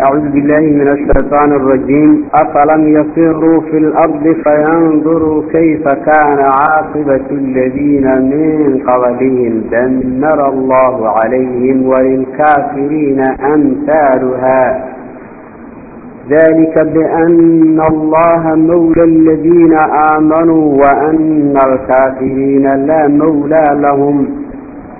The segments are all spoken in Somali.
أعوذ بالله من الشيطان الرجيم. أفلم يسيروا في الأرض فينظروا كيف كان عاقبة الذين من قبلهم. دمر الله عليهم وللكافرين أمثالها. ذلك بأن الله مولى الذين آمنوا وأن الكافرين لا مولى لهم.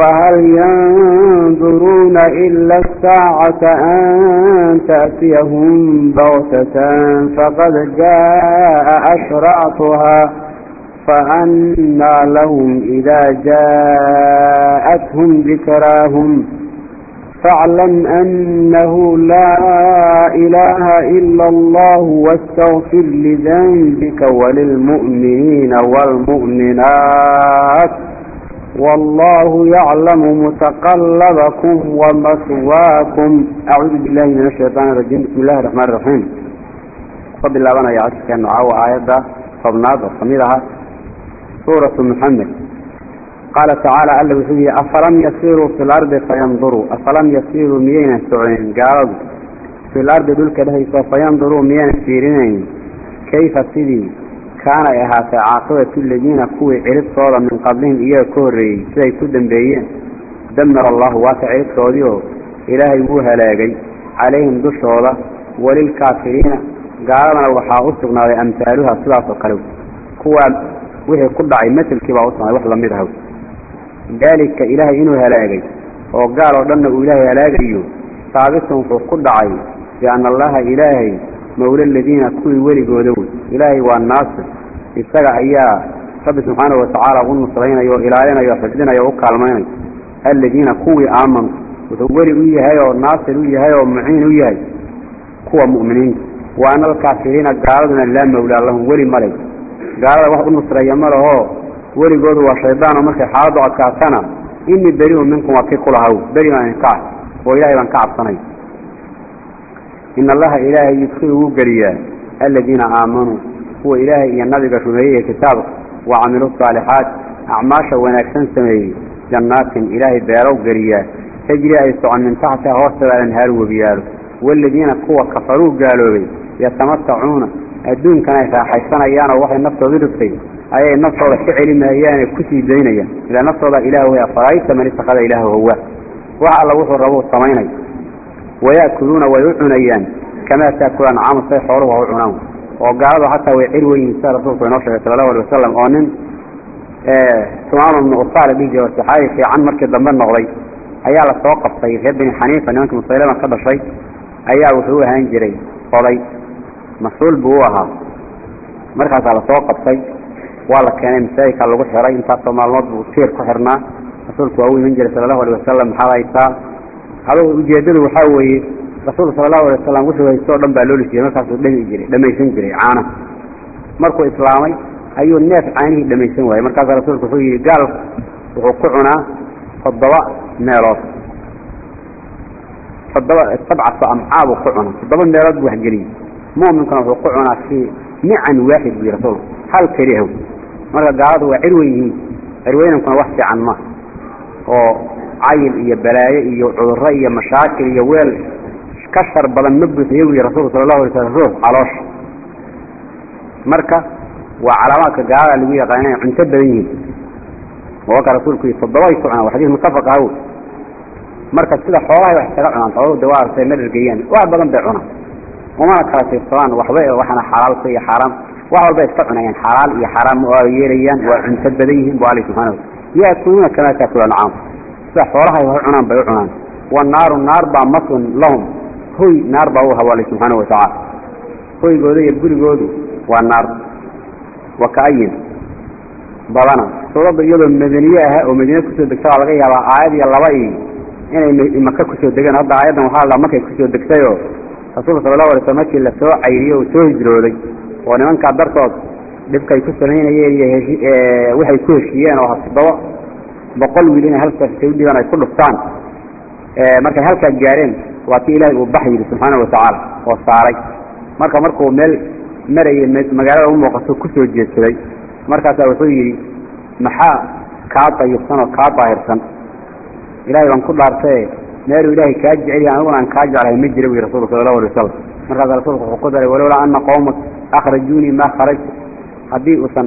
فهل ينظرون إلا الساعة أن تأتيهم بغتة؟ فقد جاء أشرعتها فأنى لهم إذا جاءتهم ذكراهم. فاعلم أنه لا إله إلا الله واستغفر لذنبك وللمؤمنين والمؤمنات. والله يعلم متقلبكم ومثواكم. أعوذ بالله من الشيطان الرجيم. بسم الله الرحمن الرحيم. فضل الله بنا يعطيك أنه عاوى آيات فبناد وصميرها سورة محمد. قال تعالى ألا وحيه أفلم يسيروا في الأرض فينظروا. أفلم يسيروا ميين سعين قالوا في الأرض دولك له سوف ينظروا ميين سيرين. كيف سيدي kaanay ahaatee caaqibatu ladiina kuwii ciribtooda min qablihim iyaga ka horreeyey siday ku dambeeyeen. Damar allahu waata ciribtoodii oo ilaahay wuu halaagay calayhim dushooda walilkaafiriina gaaladana waxaa u sugnaaday amhaaluha sidaasoo kale. Kuwaa wixii ku dhacay maselkii baa usugnaday wax la mid ah daalika ilaahay inuu halaagay oo gaal oo dhanna uu ilaahay halaagayo saabitun wuxuu ku dhacay bi anna allaha ilaahay mawla aladiina kuwii weligooda wey. Ilaahay waa naasir. Isaga ayaa rabbi subxaanahu watacaala u nusraynayo o ilaalinayo xifdinayo o u kaalmaynayo aladiina kuwii aamanu wuxuu weli u yahay oo naasir u yahay oo muciin u yahay kuwa mu'miniinta. Wa ana alkaafiriina gaaladuna laa mawlaa lahum weli malay gaalada wax u nusreeya ma lahoo weligoodu waa shaydaano markay xaaladdu adkaatana inii beri-un minkum waa kii kulahaw beri baan idinka ah, oo ilahay baan ka cabsanay in allaha ilaahay yudkhilu wuu geliyaa aladiina aamanuu kuwa ilaahay iyo nabiga rumeeyey kitaabka wa camilu saalixaat acmaasha wanaagsan sameeyey jannaatin ilaahay beelow geliyaa tajri ay socon min taxtiha hoosteeda alanhaaru webiyaalo waaladiina kuwa kafaruu gaaloobay yatamatacuuna adduunkan ay raaxaysanayaanoo waxay naftoodu dhigtay ayay naftooda ka celi maayaane ku sii daynayaan ilaa naftooda ilaah way afarayta man itakada ilaahu hawa wax wayaakuluuna way u cunayaan kamaa taakul ancamu say xooluhu ha u cunaan oo gaaladu hataa way cel weyin sida rasuulku inoo sheegay sala allahu alay wasalam oo nin sumaanu bnu usaala dhihi jira saxaabi fiican markii dambe noqday ayaa la soo qabtay ree bini xaniifa nimanka musaylama ka dhashay ayaa wuxuu u ahaan jiray oday mas'uul buu u ahaa markaasaa la soo qabtay waa la keenay masaajidkaa lagu xiray intaasoo maalmood buu tiir ku xirnaa rasuulku waa u iman jiray sala allahu alay wasalam maxaad haysaa adugu ujeedadu waxaa weeye rasuulka sala allahu alay wasalam wuxuu haysto dhan baa looli jiray markaasuu dhami jiray dhamaysan jiray caana. Markuu islaamay ayuu neef caanihii dhamaysan waayey. Markaasaa rasuulku wuxuu yidhi gaal wuxuu ku cunaa toddoba meelood. Toddoba sabcatu amcaa buu ku cunaa. Toddoba meelood buu waxgeliyey mu'minkuna wuxuu ku cunaa fii nican waaxid buu rasuulku. Hal keliyahow marka gaaladu waa cirwen yihiin. Cirweynankuna wax fiican ma oo cayil iyo balaayo iyo cudurro iyo mashaakil iyo weel ka shar badan ma buuxiye buu yihi rasuulku sala allahu alay ruux caloosha. Marka waa calaamaadka gaalada lagu yaqaan inay cunto badan yihiin. Waka rasuulku yii toddobay ku cunaan waa xadiis muttafaq ahaw marka sida xoolahay wax isaga cunaan xooluhu de waa artay ma dhargeeyaan wax badan bay cunaan. Umana kala tiirsadaan waxba waxana xalaalka iyo xaaraam. Wax walba iska cunayaan xalaal iyo xaaraam waa yeelayaan waa cunto badan yihiin bu ali subxana yaakuluuna kamaa taakula nacaam sida xoolahay wax cunaan bay u cunaan wanaaru naar baa maswan lahum hoy naar baa u habo ali subxaana watacaala hoygooda iyo gurigoodu waa naar wa kaayin badana suuradda iyadoo madaniye ah oo madiine ku soo degta waa laga yaabaa aayad iyo laba iyo inay maka ku soo degeen hadda aayaddan waxaa la markay ku soo degtayoo rasuulka sala allahu alay slam markii la soo cayriyey oo soo hijrooday oo nimankaa dartood dhibkay ku samaynayeen iyo heshi waxay ku heshiiyeen oo toddoba boqol wiil inay halkaas u dhigaan ay ku dhuftaan. Markay halkaa gaareen waa kii ilaahay uu bax yidhi subxaana watacaala oo saaray. Marka markuu meel marayay magaalada u muuqato ku soo jeedsaday. Markaasaa wuxuu yidhi maxaa kaa dayibsan oo kaa daahirsan ilaahay baan ku dhaartae meeluu ilaahay kaa jecel yahay aniguna aan kaa jeclahay ma jira buyi rasulka sala allahu alay wasalam markaasa rasuulku wuxuu ku daray walowlaa ana qowmak akhrajuunii maa kharajtu. Haddii uusan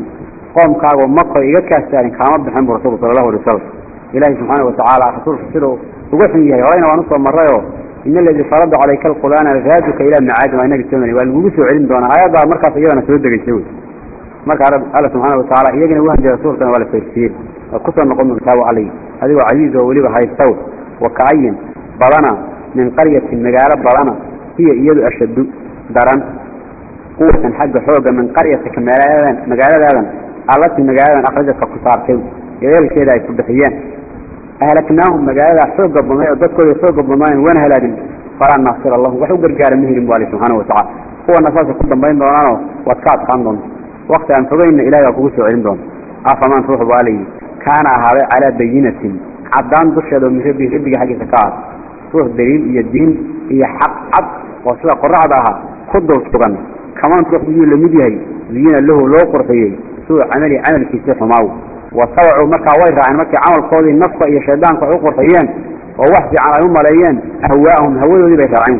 qoomkaagu mako iga kaastaarin kaama bixin bu rasulku sala allahu alay wasalam ilaahay subxaana watacaala rasuulku siduu uga xun yahay horeyna waan u soo marrayoo in aladii farada calayka alqur'aana raaduka ilaa macaadin waa inaga soomani waa lagugu soo celin doonaa aayaddaa markaas iyadana soo degaysa wey. Marka alla subxaana watacaala iyagana uhanjay rasuulkana waa la fayrsiiyey waa ku soo noqon doontaa wa alay adigoo casiiz oo weliba haystaw wa kaayin badana min qaryatin magaalo badana hiya iyadu ashaddu daran. Quwatan xagga xooga min qaryatika magaaladaadan allatii magaaladan akrajadka ku saartay yeelkeeda ay ku bixiyeen. Ahlaknaahum magaaladaa xooga badnay oo dadkooda xooga badnaayn wana halaagin. Falaa naasira lahum wax u gargaara ma helin bu ali subxaana watacala kuwana saasay ku dambayn doonaanoo waad ka adkaan doonta wakti aan fogeynna ilahay baa kugu soo celin doona afaman ruux baa layidhi kaana ahaaday calaa bayinatin. Caddaan dusheeda oo min rabbihi rabbiga xaggiisa ka aad ruux daliil iyo diin iyo xaq cad oo sida qoraxda ahaa ku dul sugan. Kaman ruux biyuu la mid yahay ziyina lahu loo qurxiyey suu camali camalkiisii xumaaw. Watabacuu markaa way raaceen markay camalkoodii nafka iyo shaydaanku ay u qurxiyeen oo wax fiican ay u maleeyeen ahwaa'ahum hawadoodii bay raaceen.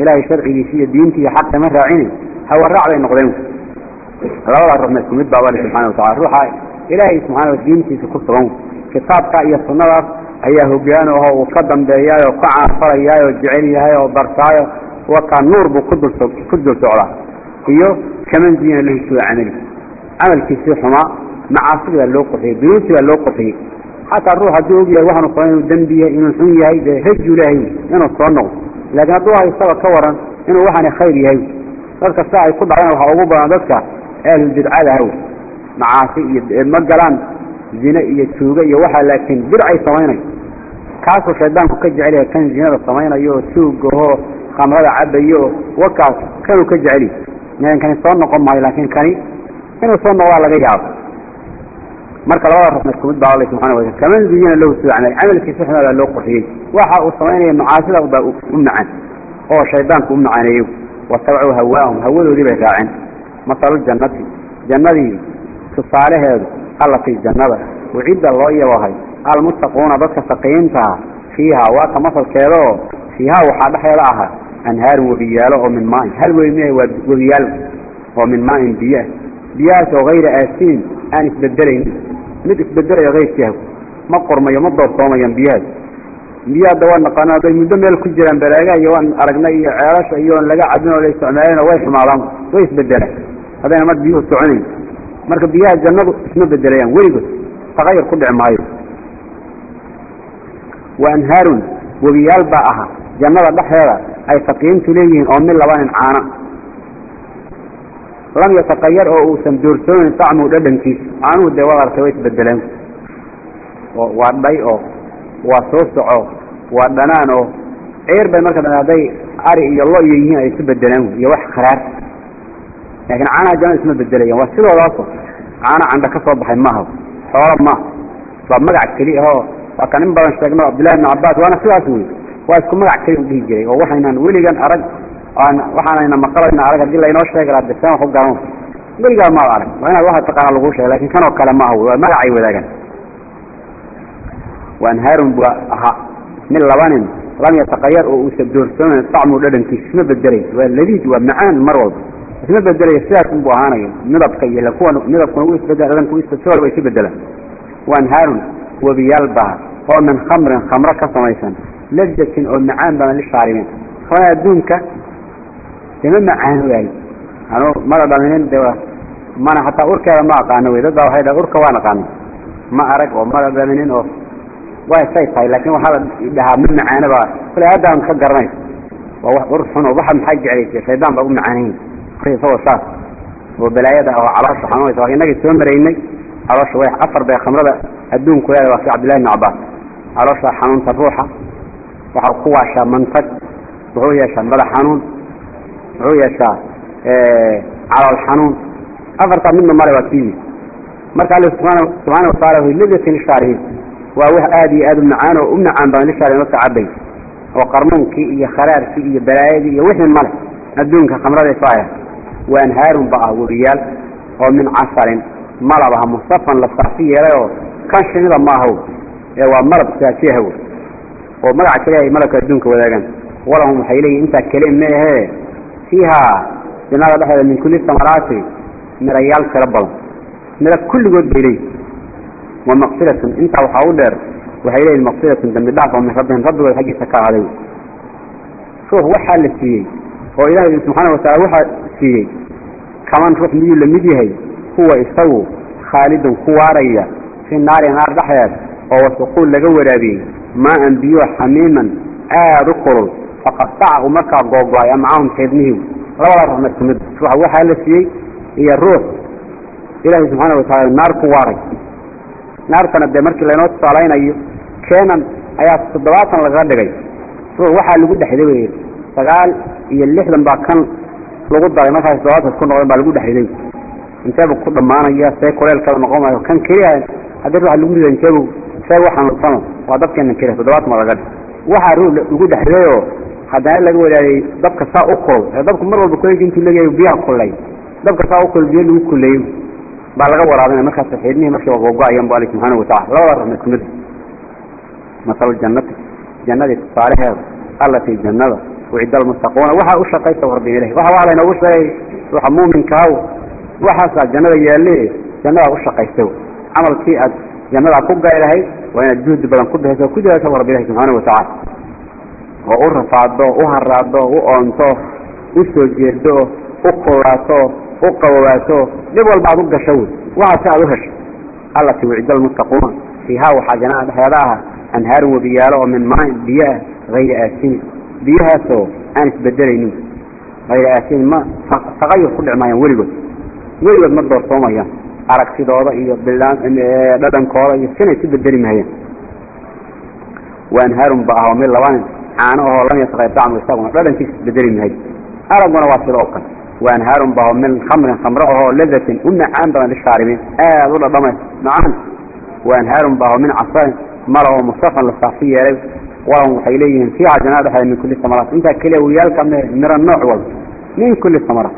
Ilaahay sharcigiisi iyo diintii iyo xaq kama raacine hawa raac bay noqdeen. Labada ruux ma isku mid baa wali subxana watacala ruuxa ilaahay subxana diintiisa ku sugan. Kitaabka iyo sunnadaas ayaa hogaan aho uu ka dambeeyaay oo ka caanfalayaay oo jecel yahay oo bartaayo. Wakaa nuur buu kudul ku dul socdaa. Iyo kaman ziyina lahu suu camali camalkiisii xumaa macaasidi baa loo qurxiyey dunuubtii baa loo qurxiyey xataa ruux hadduu og yahay waxaanu samayn inuu dembi yahay inuu xun yahay dee rajuu lehay inuu soo noqdo. Laakiin hadduu haystaba ka waran inuu waxaani khayr yahay. Dadka saa ay ku dhaceen waxaa ugu badan dadka ahlulbidcada haw macaasi iyo ma galaan zine iyo tuuga iyo waxaa laakiin bidcay samaynay kaasuu shaydaanku ka jecel yahay kan zinada samaynayo oo tuugahoo khamrada cabayo oo wakaas kanuu ka jeceli kani soo noqon maayo laakiin kani inuu soo noqdaa laga yaabo. Marka labada isku mid baa alla subxana wataala kaman ziyina lahu suu camal camalkiisa loo qurxiyey waxa uu samaynaya macaasida baa u macaan oo shaydaanku u macaaneeyo watabacuu hawaahum hawadoodii bay raaceen. Masaluljannati jannadii tusaalaheedu allatii jannada ucidda loo yabahay almuttaquuna dadka saqiintaha fiiha waa ka masalkeeda oo fiihaa waxaa dhexeeda ahaa anhaarun webiyaalo oo min maain hal wey miah waa webiyaal oo min maain biyaah biyahaas oo hayra aasiin aan isbedelaynin mid isbedelayo hayrkiiha ma qormayo ma doorsoomayaan biyahaas. Biyaha hadda waa naqaano hadday muddo meel ku jiraan balaaga iyo waan aragnay iyo ceelasha iyo on laga cabin oo la isticmaaleenoo way xumaadaan way isbedelaan. Haddayna mar biyuhu soconayn. Marka biyaha jannadu isma bedelayaan weligood tagayur ku dhici maayo. Wa anhaarun webiyaal baa aha. Jannada dhexdeeda ay taqiintu leeyihiin oo min laba nin caana lam yataqayar oo uusan doorsoonin tacmu dhadhankiisa. Caanuhu dee waad artay way isbedeleen waa dhay oo waa soo soco waa dhanaan oo ciir bay marka hadday ari iyo lo iyo yihiin ay isu bedeleen iyo wax kharaar laakiin caanaha jannada isma bedelayan waa sidoodaasoo caano candha ka soo baxay maaha. Xoolo maaha. Waa magac keli ahoo waa kan in badan sheegno cabdillahi ibn cabbaas waana sidaas wey waa isku magac keli u dhihi jiray oo waxaynan weligan arag waxaanayna maqalayna arag haddii laynoo sheegi lahaa desaan wax u garan weligaa maad arag waa inaad waxa taqaana lagu sheega laakiin kanoo kale maaha wey waa magacay wadaagaan wa anhaarun bua ahaa min laba nin lam yataqayar oo uusa doorsoonayn tacmu dhadhankiisa isma bedelay waa ladiid waa macaan mar walba isma bedelaya sidaas unbu ahaanayo midabka iyo kuwa midabkuna u dhadhanku isbeddel walba isu bedelaan wa anhaarun webiyaal baa oo min khamrin khamro ka samaysan ladatin oo macaan badan lishaaribeen khamrada adduunka dema macaan waay anu mada dhaminin de mana hataa urkeeda ma aqaano wey dad baa dhaha urka waan aqaano. Ma arag oo mada dhaminin oo way say tahay laakin waxaa dhahaa ma macaano baa. Kule haddaan ka garanayso waa wax ur xun oo waxa maxaa jeclaysa shaydaan baa u macaanayn. Isagoo saas oo balaayada oo caloosha xanuunaysa. Waa inagii soo maraynay caloosha way afar bay khamrada adduunku leeda waa si cabdillahi ibn cabbaas. Caloosha xanuunta ruuxa waxaa ku waashaa mantag wuxuu yeeshaa madax xanuun wuxuu yeeshaa calool xanuun. Afartaa midna male waa tiidi marka alle subxaana wataala lidatin lishaarihiin waa wax aada iyo aada u macaan oo u macaan badan lishaarihin dadka cabay oo qarmuunkii iyo kharaarkii iyo balaayadii iyo wixii male adduunka khamrada faaya wa anhaarun ba ah webiyaal oo min casalin malab ah musafan la saafi yeelay oo kan shinida ma ahaw ee waa malab saafiyahaw oo magaca kale ay malabka adduunka wadaagaan. Walahum waxay leeyihiin intaa kale meehee fiihaa jannada dhexdeeda min kulli samaraati mirayaal tiro badan mira kulligood bay leeyihiin wa maqfiratun intaa waxaa u dheer waxay leeyihiin maqfiratun dambi dhaaf oo min rabbihim rabbigooda xaggiisa ka ahaaday ruux waxaa la siiyey oo ilaahay subxaana wataala waxaa siiyey kaman ruux miyuu la mid yahay huwa isagu khaalidun ku waaraya fi naari naar dhexdeed oo wasuquul laga waraabiyey maa-an biyo xamiiman aada u kulul faqataca uu markaa googo-ay amcahum xeedmihii labada ruux marka mid ruuxa waxaa la siiyey iyo ruux ilaahay subxaana wataala naar ku waaray. Naartana dee markii laynoo tusaalaynayo keenan ayaa toddobaatan lagaga dhigay. Ruux waxaa lagu dhexday wey sagaal iyo lixdan baa kan lagu daray. Markaas toddobaatan ku noqdeen baa lagu dhexriday inteebu ku dhammaanaya see kuleelkada noqon maayo kan keliya haddii ruuxa lagu rida inteebu see u xanuunsano waa dabkeenan keliya toddobaatan baa laga dhig waxaa ruux lagu dhexridayoo haddana laga wadaayey dabka saa u kulul ee dabku mar walba kuleelka intuu leeyahay biyaha kullay dabka saa u kulul biyo lagu kulleeyo baa laga waraabinaya markaas xiidmihii markiiba googo-ayan bu alle subxaana watacala labada ruux mid kumid masalu jannati jannadii tusaalaheeda allatii jannada wicida almuttaquuna waxaa u shaqaysa warbin ilahi waxa waa laynoogu sheegay ruuxa muuminkaaw waxaasaa jannada yaalle jannada u shaqaysa camalkii aad jannadaa ku gali lahayd waa inaad juhdi badan ku bixisa ku dadasha rabbi ilahi subxaana watacaala oo u rafaado u haraado u oonto u soo jeedo u kulaato u qabowaato dhib walba aad u gasho wey. Waxaa si aad u hesho. Allatii wicida almuttaquuna fiihaa waxaa jannada dhexeeda ah anhaarun webiyaalo oo min maain biyo ah hayri aasini biyahaasoo aan isbedelaynin. Hayra aasini ma taqayur ku dhici maayaan weligood. Weligood ma doorsoomayaan aragtidooda iyo dhadhankooda iyo sina isu bedeli mahayaan wa anhaarun ba ah oo mid laba nin caano ahoo lam yataqayr dacmu isaguna dhadhankiisa isbedeli mahay araguna waa sida oo kale wa anhaarun ba oo min khamrin khamro ahoo ladatin u macaan badan lishaaribiin aada u dhadhamay macaan wa anhaarun ba oo min casarin mala oo musafan la saafi yeelay walahum waxay leeyihiin fiiha jannada dhexdeeda min kulli samaraat intaa keliya wiyaalka me miro nooc walba min kulli samaraat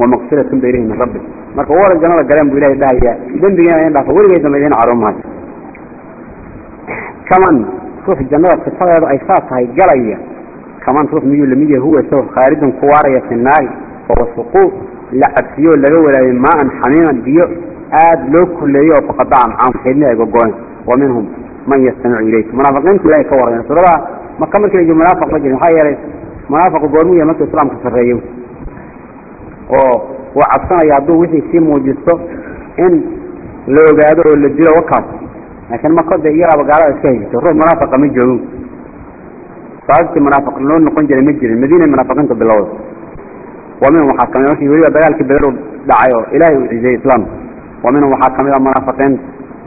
wamaqfiratun bay leeyihiin min rabbi marka wala jannada galeen buu ilahay dhahayaa dembigiina in dhaafo weligay dambe idiin caroon maayo kaman ruux jannada sifadeeda ay saa tahay galaya. Kaman ruux miyuu la mid yahay? Huwa isagoo khaaridun ku waaraya fi naari. Suquuq la cabsiyo laga walaayay maa-an xamiiman biyo aada loo kuleeyo oo faqadaca macahum xidni ay gogoen wa minhum man yastamicu ilayk munaafiqiintu ilahay ka warrama suuradaha maka markii la munaafiq ma jirin maxaa yeelay munaafiqu goormuu yahay markuu islaamka sarreeyo oo uu cabsanaya hadduu wixii sii muujisto in la ogaado oo la dilo wakaas laakiin maka de iyagaaba gaalada iska haysato ruux munaafaqa ma joogin sababtii munaafiq loo noqon jiray ma jirin madiina munaafiqiinta bilowda wa minhum waxaa ka mid markii weliba dagaalkii bederu dhacay oo ilaahay uu cizeyey islaamka wa waxaa ka mid a munaafiqiinta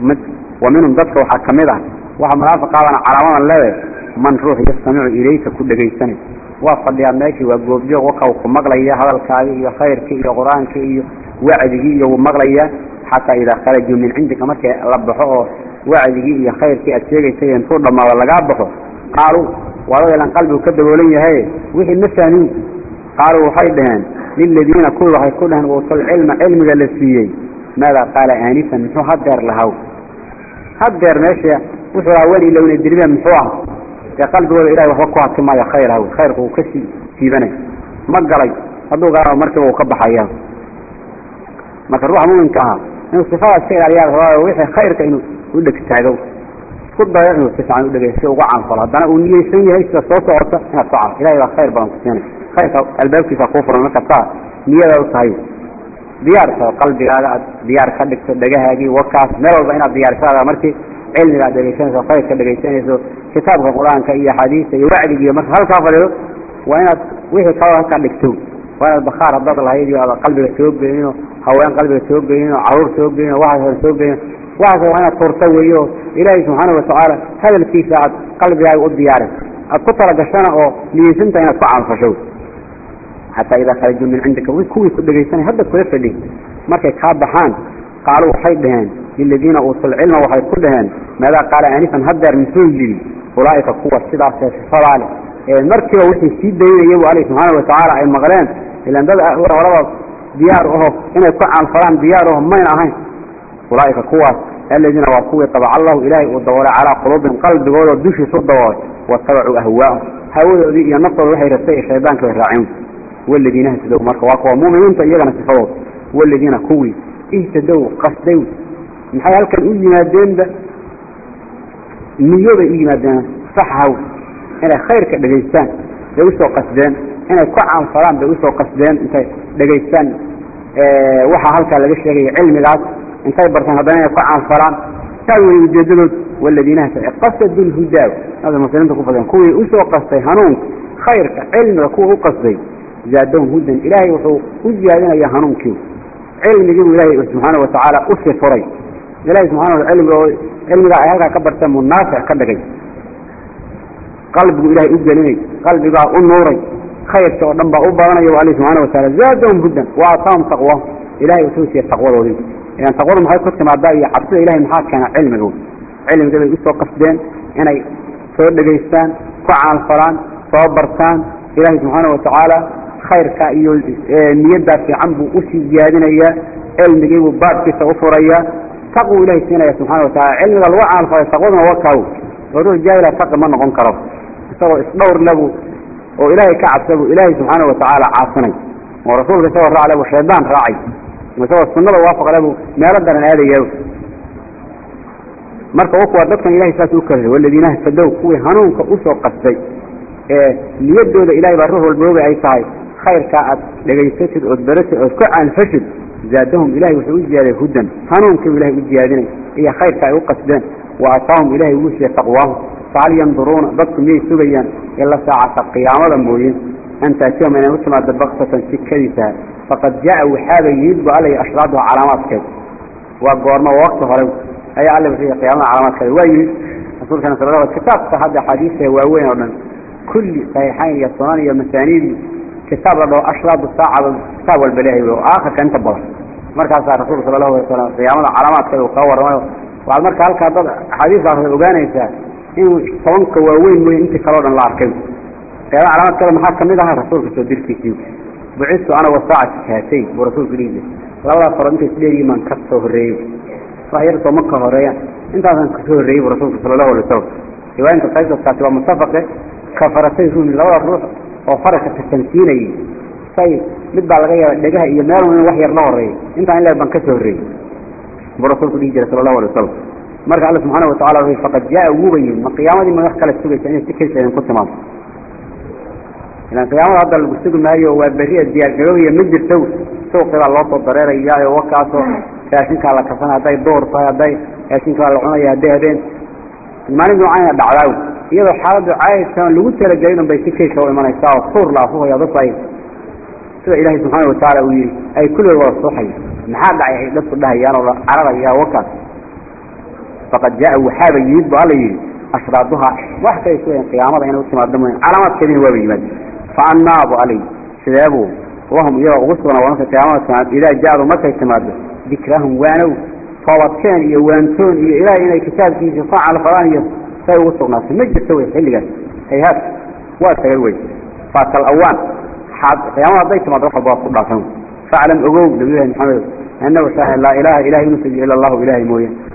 mid wa dadka waxaa ka mid ah waxa munaafiqaadana calaamadan leedahay man ruux yastamicu ilayka ku dhegaysanay waa fadhiyaa meeshii waa goobjoog waka uu ku maqlaya hadalkaagii iyo khayrkii iyo qur'aankii iyo wacdigii iyo wuu maqlaya xataa idaa kharajuu min cindika markii la baxo oo wacdigii iyo khayrkii aad sheegaysay intuu dhammaado lagaa baxo qaaluu waadada ilan qalbigu ka daboolan yahay. Wixii ma fahmin. Qaaluu waxay dhaheen liladiina kuwii waxay ku dhaheen uutul cilma cilmiga la siiyey. Maadaa qaala aanifan muxuu hadeer lahaw? Hadeer meesha wuxuu ahaa weli ilowna dirida muxuu ah. Dee qalbigooda ilahay waxba ku maayo khayr haw khayrku uu ka sii ma galay hadduu galaa markiiba uu ka baxaya marka ruuxa muminka ahaa inuu sifada iska ilaaliyaa rabaa wixii khayrka inuu u dhegtaago isku dayo inuu si fiican u dhegeysto uga caanfalo haddana uu niyeysan yahay sida soo socota inaad caan ilahay baa khayr badan ku siinay khayrka albaabkiisa kuu furan marka saa niyada u tahay. Diyaarsa qalbigaaga aad diyaar ka dhigto dhagahaagii wakaas meel walba inaad diyaarsaada markii cilmiga aad dhegeysanayso khayrka dhegeysanayso kitaabka qur'aanka iyo xadiista iyo wacdiga iyo marka halkaa fadhido waa inaad wixii kaloo halkaa dhigto waa inaad bakhaar lahayd iyo qalbiga soo gelino haween qalbiga soo gelino carruur soo gelino waxaas soo gelino waxaas waa inaad turta weeyo. Ilaahay subxaana watacaala hadalkiisa aad qalbigaaga u diyaarin. Aad ku talagashana oo niyeysanta inaad ku caanfasho. Xataa idaa kharajuu min cindika kuwii ku dhegeysanay hadda kula fadhi. Markay kaa baxaan qaaluu waxay dhaheen liladiina uutul cilma waxay ku dhaheen maadaa qaala anifan hadeer muxuu yidhi ulaaika kuwa sidaasee sifadaa leh markiiba wixii sii daynaya bu alih subxaana watacaala ay maqleen ilan dad ah horaba diyaar aho inay ku caanfalaan diyaar aho mayn ahayn. Ulaaika kuwaas aladiina waa kuwii tabaca allahu ilaahay uu daboolay calaa quluubihim qalbigoodao dushiisu daboolay watabacuu ahwaahum hawadoodii iyo naftooda waxay ratay ee shaydaanka way raacin waladiina htadow marka waa kuwa muminiinta iyagana sifadood waladiina kuwii ihtadow qasday maxay halkan u yimaadeenba niyoobay u yimaadeen saxaw inay khayrka dhageystaan bay u soo qasdeen. Inay ku caanfalaan bay u soo qasdeen. Intay dhageystaan waxa halkaa laga sheegaya cilmigaas. Intay bartaan haddana inay ku caanfalaan taa wey ujeedadood waladiina qasadu lhudaa hada muslimiinta ku fadeen kuwii u soo qastay hanuunka khayrka cilmiga kuwa u qasday. Zaadahum hudan ilaahay wuxuu u ziyaadinaya hanuunkii cilmigiibu ilaahay subxaana watacaala u sifuray ilahay subxana wa cilmiga cilmiga ay halkaa ka barteen munaafic ka dhigay qalbigu ilahay u gelinay qalbigaa u nuuray khayrka oo dhan baa u badanaya bu alle subxana wataala zaadahum hudan wa aataahum taqwa ilahay wuxuu siiyey taqwadoodii ilan taqwadu maxay ku timaadaa iyo cabsida ilahay maxaa keena cilmigu cilmiga bay u soo qasdeen inay soo dhegaystaan ku caanfalaan soo bartaan ilahay subxaana watacaala khayrka iyo niyaddaa fiican buu u sii ziyaadinayaa cilmigiibuu baabkiisa u furayaa taqwu ilahay siinaya subxana wataala cilmiga lagu caanfalay taqwaduna wakaaw oo ruux jaahila taqi ma noqon karo isagoo isdhowr lebu oo ilaahay ka cabsabu ilaahay subxaana watacaala caasinay oo rasuulka isagoo raac lebu shaydaan raacay. Isagoo sunada waafaq lebu meelo daran aadaya marka waa dadkan ilahay saas u kala waladiina htadow kuwii hanuunka u soo qastay ee niyadooda ilahay baa ruux walba ay tahay khayrkaa aad dhegaysatid ood baratid ood ku caanfashid zaadahum ilahay wuxuu u ziyaaday hudan. Hanuunkiibu ilahay u ziyaadinay iyo khayrka ay u qasdeen wa aataahum ilahay ugu siiye taqwaahum fahal yanduruuna dadku miyay sugayaan ila saacata qiyaamada mooye an taatiyahum inay u timaado baktatan si kadiisaha faqad jaa waxaaba yimid bu alla ashraaduha calaamaadkeed waa goormo wakti hore ayaa alla bixiya qiyaamada calaamaadkeeda waa yimid rasuulkana sal l kitaabka hadda axaadiista waaweyn oo dhan kulli saxiixayn iyo sunan iyo masaaniidii kitaab la dhaho ashraadu saacada kitaab walba leehay oo aakhirka inta badan markaasaa rasuulka sala allahu alay wasalam qiyaamada calaamaadkeeda uu kaga inuu tobanka waaweyn mooye intii kaleo dhan la arkay. Qiyaamada calaamaadkeeda maxaa ka mid ahaa rasuulka soo dirkiisii? Bucistu ana wasaacati kaatayn buu rasuulku dhihi jiray labadaas hore intay isdheeriyiin baan ka soo horreeyey? Wax yar soo ma ka horeeyaan intaasaan ka soo horreeyey buu rasuulku sala allahu alay wasalam riwaayinka qaybtaskaasi waa mutafaqe kafaratay rumi labada ruux oo faraska tatansiinayay say mid baa laga yaaba dhegaha iyo meel in wax yar la horeeyay intaan in leer baan ka soo horreeyey. Buu rasuulku dhihi jiray sala allahu alay wasalam marka alla subxaana watacala wuxuu faqad jaa wuuba yimid ma qiyaamadii ma wax kale sugaysa inay si kaysa idinku timaado ilaan qiyaamada hadda lagu sugi maayo waa berri diyaargarooya ma jirto suuqii baa loo soo dareerayaayo wakaasoo raashinkaa la kasana hadday door tahay hadday raashinkaa la cunaya hadday habeen maalin noocayna dhacdaaw iyadoo xaaladdu caayiskan lagu talagelin un bay si kaysa u imanaysaa oo suur la afuhaya dadku ay sida ilaahay subxaana watacaala uu yihi ay kulligood wada suuxayo maxaa dhacay ay dadku dhahayaan oo cararaya wakaas faqad jaa waxaaba yimid ba alla yidhi ashraaduhaa wax kay sugayan qiyaamada inay u timaado mooyan calaamaadkeedina waaba yimaad fa annaabu alay sideebuu lahum iyagoo ugu sugnaa marka qiyaamada timaado idaa jaadu markay timaado dikrahum waanow toobadkeen iyo waantoon iyo ilaahay inay kitaabkiisa ku calfadaan iyo say ugu sugnaatay ma jirto wey xilligaas hayhaad waa tagay wey faatal awaan qiyaamada hadday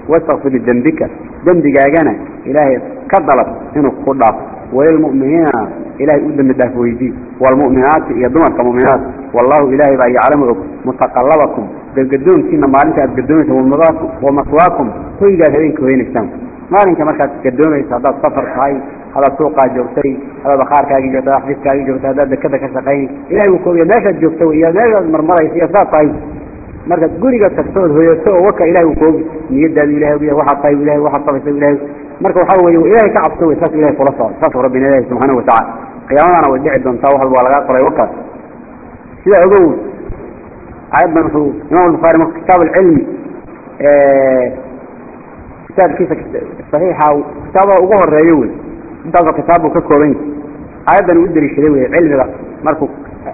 timaado wax walba waa ku dhaafan faclam ogow nabiyullahi maxamed annahu shaaha laa ilaaha ilahay inuusa jiro ila allahu ilaahay mooye wastakfir lidembika dembigaagana ilaahay ka dalab inuu ku dhaafo walilmu'miniina ilaahay u dembi dhaaf weydii waalmu'minaati iyo dumarka mu'minaat wallahu ilaahay baa yaclamu og mutaqallabakum gadgadoonkiina maalinta aad gadoomaysa wamaswaakum hoygaad habeenka hoynaysaan maalinka markaad gadoomaysa haddaad safar tahay haddaad suuqaa joogtay haddaad bakhaarkaagii joogtay xafiiskaagii joogtay haddaad dekada ka shaqaynay ilahay wuu koobiya meeshaad joogta wey iyo meeshaad marmaraysa iyo saad tahay markaad guriga tagto ood hoyato oo waka ilahay uu koobi niyadaadu ilahay og yahay waxaad tahay ilahay waxaad sabaysa ilahay marka waxaa weeye ilahay ka cabso wey saas ilahay kula socdo. Saasuu rabbina ilahi subxaana watacala qiyaamadana way dhici doontaa wax walba waa lagaa qoray wakaas sidaa ogow aayaddan wuxuu imam albukhaari marka kitaab alcilmi kitaabkiisa saxiixa kitaabada ugu horeeyo wey intaasoo kitaab buu ka kooban yahay aayaddan u deliishaday wey cilmiga markuu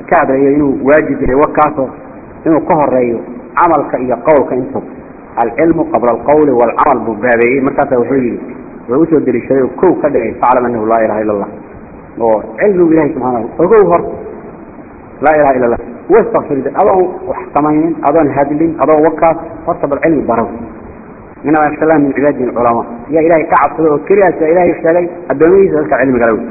ka hadlayo inuu waajib yahay wakaasoo inuu ka horeeyo camalka iyo qowlka intu alcilmu qabla alqawli waalcamal buu baabeeyey markaasa wuxuu yihi wuxuu u soo deliishaday oo kow ka dhigay faclam anahu laa ilaha illa allah oo cilmigu ilahay subxana ogow hor laa ilaha illa allah wastakfir adoon wax samaynin adoon hadlin adoon wakaas horta bal cilmi barow inama yaksha allah min cibaadihi alculamaa yaa ilahay ka cabsada oo keliyaas yaa ilahay sheegay addoomihiisa dadka cilmiga la wey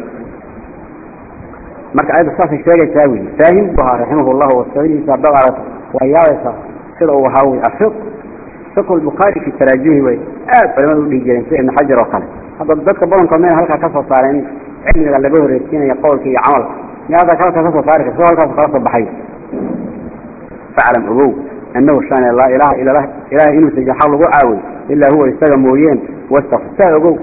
marka ayadda saasay sheegaysaa wey faahim buu ahaa raximah llahu wasabadiisa haddaad aragto waa yaabaysaa sida uu ahaa wey afiq fiqhu lbukhaari fi taraajuhi way aad culimada u dhihi jireen sida ibn xajar oo kale. Hadda dadka badankood mayna halkaa ka saareen cilmiga laga horreysiinaya qowlka iyo camalka. Mi hadda halkaa ka saari karta halkaas kala soo baxay. Faclam ogow annahu shan laa ilaha ila ilahay inuusan xaq lagu caawiy ilaa huwa isaga mooyeen wastakfir saa ogow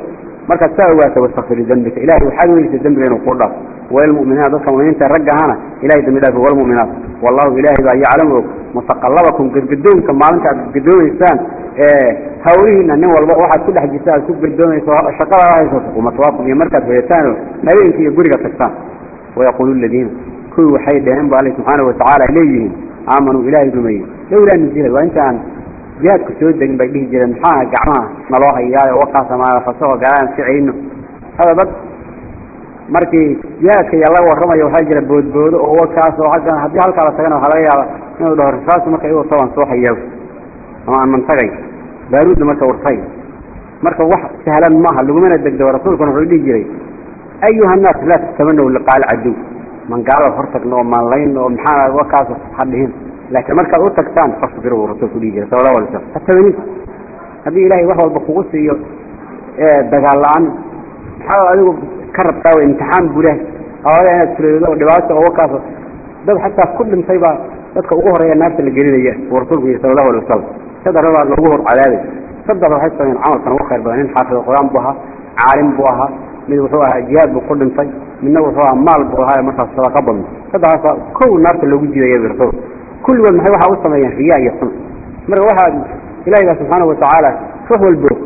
markaad saa ogaata wastakfir lidembika ilahay waxaad weysa dembiga inuu ku dhaaf walmu'minaat dadka mu'miniinta raggahana ilahay dembi dhaaf walmu'minaat wallahu ilaahay baa yaclamu og mutaqallabakum gadgadoonka maalinta aad gadgadoomaysaan ee hawlihiina nin walba waxaad ku dhex jirta aad ku gadoomayso shaqada haysato umatwaakum iyo markaad hoyataano habeenka iyo guriga tagtaan wayaquulu ladiina kuwii waxay dheheen ba alle subxaana watacaala leeyihiin aamanuu ilaahay rumeeyey lowlaa nuzila waa intaan jihaadku soo degin bay dhihi jireen maxaa gacmaha naloo hayaayo wakaasa maala fasaho markii jihaadka yaa laga warramayo waxaa jira boodboodo oo wakaas oo aggan haddii halkaa la tagana waxaa laga yaaba inuu dhaho risaasi marka igu taban soo hayaa ama aan mantagay baaruudda marka urtay marka wax sahlan maaha lagumana degdego rasuulkuna wuxuu dhihi jiray ayuha nnaas laa tatamanaw liqaal cadow man gaalada hor tagno oo maanlayn oo maxaa wakaas ha dhihin laakiin markaad u tagtaan fasbir buu rasuulku dhihi jiray sallallahu alay wasallam hatabanin haddii ilaahay wax walba kugu siiyo dagaal la-aan حاول أن يكرب طاوة امتحان بله أولا أنا أتفلل الله ودبعات أو وكافة ده حتى كل مصيبة يدخل أغهر يا الناس اللي قريبا ورسولكم يسأل الله والأسلام تدر رضا الأغهر على ذلك تدر حتى من عمل صنوه خير بلانين حافظ القرآن بها عالم بها من وصوها جهاز بكل مصيب من وصوها مال بها مثلا الصلاة قبل تدر حتى كل الناس اللي وجد يا برسول كل من حيوها وصمة يا خياء يا صنع مرة واحد إلهي سبحانه وتعالى فهو البرق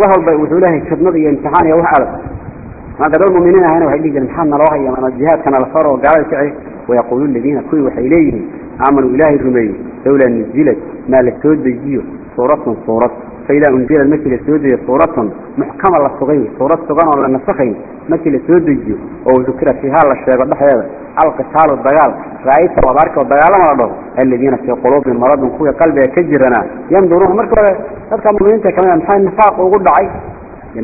wax walba wuxuu leeyahay fidnad iyo imtixaan iyo wax adag marka dad muminiin ahayna waxay dhihi jireen maxaa naloo haya ama jihaadkana la faro oo gaalada kici wayaquulu ladiina kuwii waxay leeyihiin aamanuu ilaahay rumeeyey lowlaa suuratun suurad faidaa unzilad markii la soo dejiyo suuratun muxkama la sugay suurad sugan oo la nasakhayn markii la soo dejiyo oo dukira fiihaa la sheego dhexdeeda. Alqitaalu dagaal ra'ayta waad arki oo dagaalama la dhaho aladiina fii quluubihim maradun kuwii qalbiga ka jiranaa yanduruuna marka hore dadka muminiinta ka mid a maxaa nifaaq ugu dhacay?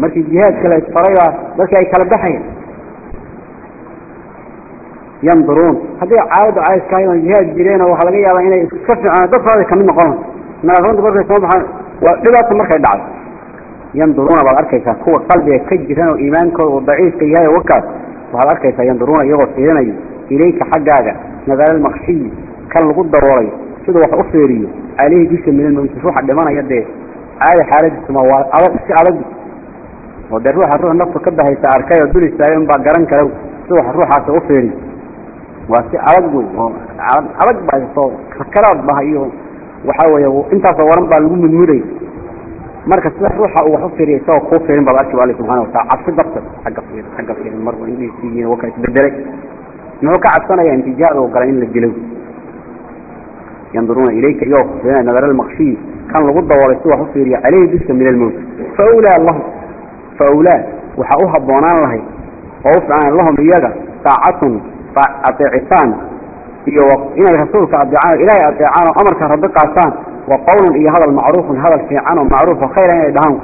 Markii jihaadka la isfaray baa ay kala baxayen yanduruun. Haddii caadadu cayskahay oon jihaad jireen oo waxaa laga yaabaa inay iska fiicaan dadkooda ka mid noqon naarunta markay soo baxaan waa dhibaata markay dhacay yanduruuna baad arkaysaa kuwa qalbiga ka jiran oo iimaankooda uu daciifka yahay wakaas waxaad arkaysaa yanduruuna iyagoo fiirinayo ilayka xaggaaga nadaalmaqshiyi kan lagu daboolay siduu wax u fiiriyo caleyhi dusha min almowti ruuxa dhimanaya dee caadi xaaladiisuma waa adag si adag. Oo dee ruuxa ruux naftu ka bahaysa arkay oo dul istaagay unbaa garan kara si wax ruuxaasi u fiiriyo. Waa si adag wey oo adag baa soo sakaraad baha iyo waxaa weeye intaasoo waran baa lagu mudmuday marka sida ruuxa uu wax u isagoo kuu fiirin baad arki alle subxana watala cabsi darteed xagga fiir xagga fiirin mar indhihiisiigiina waka isbedelay. Muxuu ka cabsanaya intijaada u galay in la dilo yanduruuna ilayka iyagoo kufirinaya nadar almakshiyi kan lagu daboolay si wax u fiiriya caleyhi dusha min almowt fa awlaa lahum fa awlaa waxaa u habboonaan lahay oo u fiicnaan lahum iyaga saacatun adeecitaan iyo inay rasuulka adeecaan o ilaahay adeecaan oo amarka rabbi qaataan wa qowlun iyo hadal macruufun hadal fiican oo macruuf oo khayra inay dhahaan.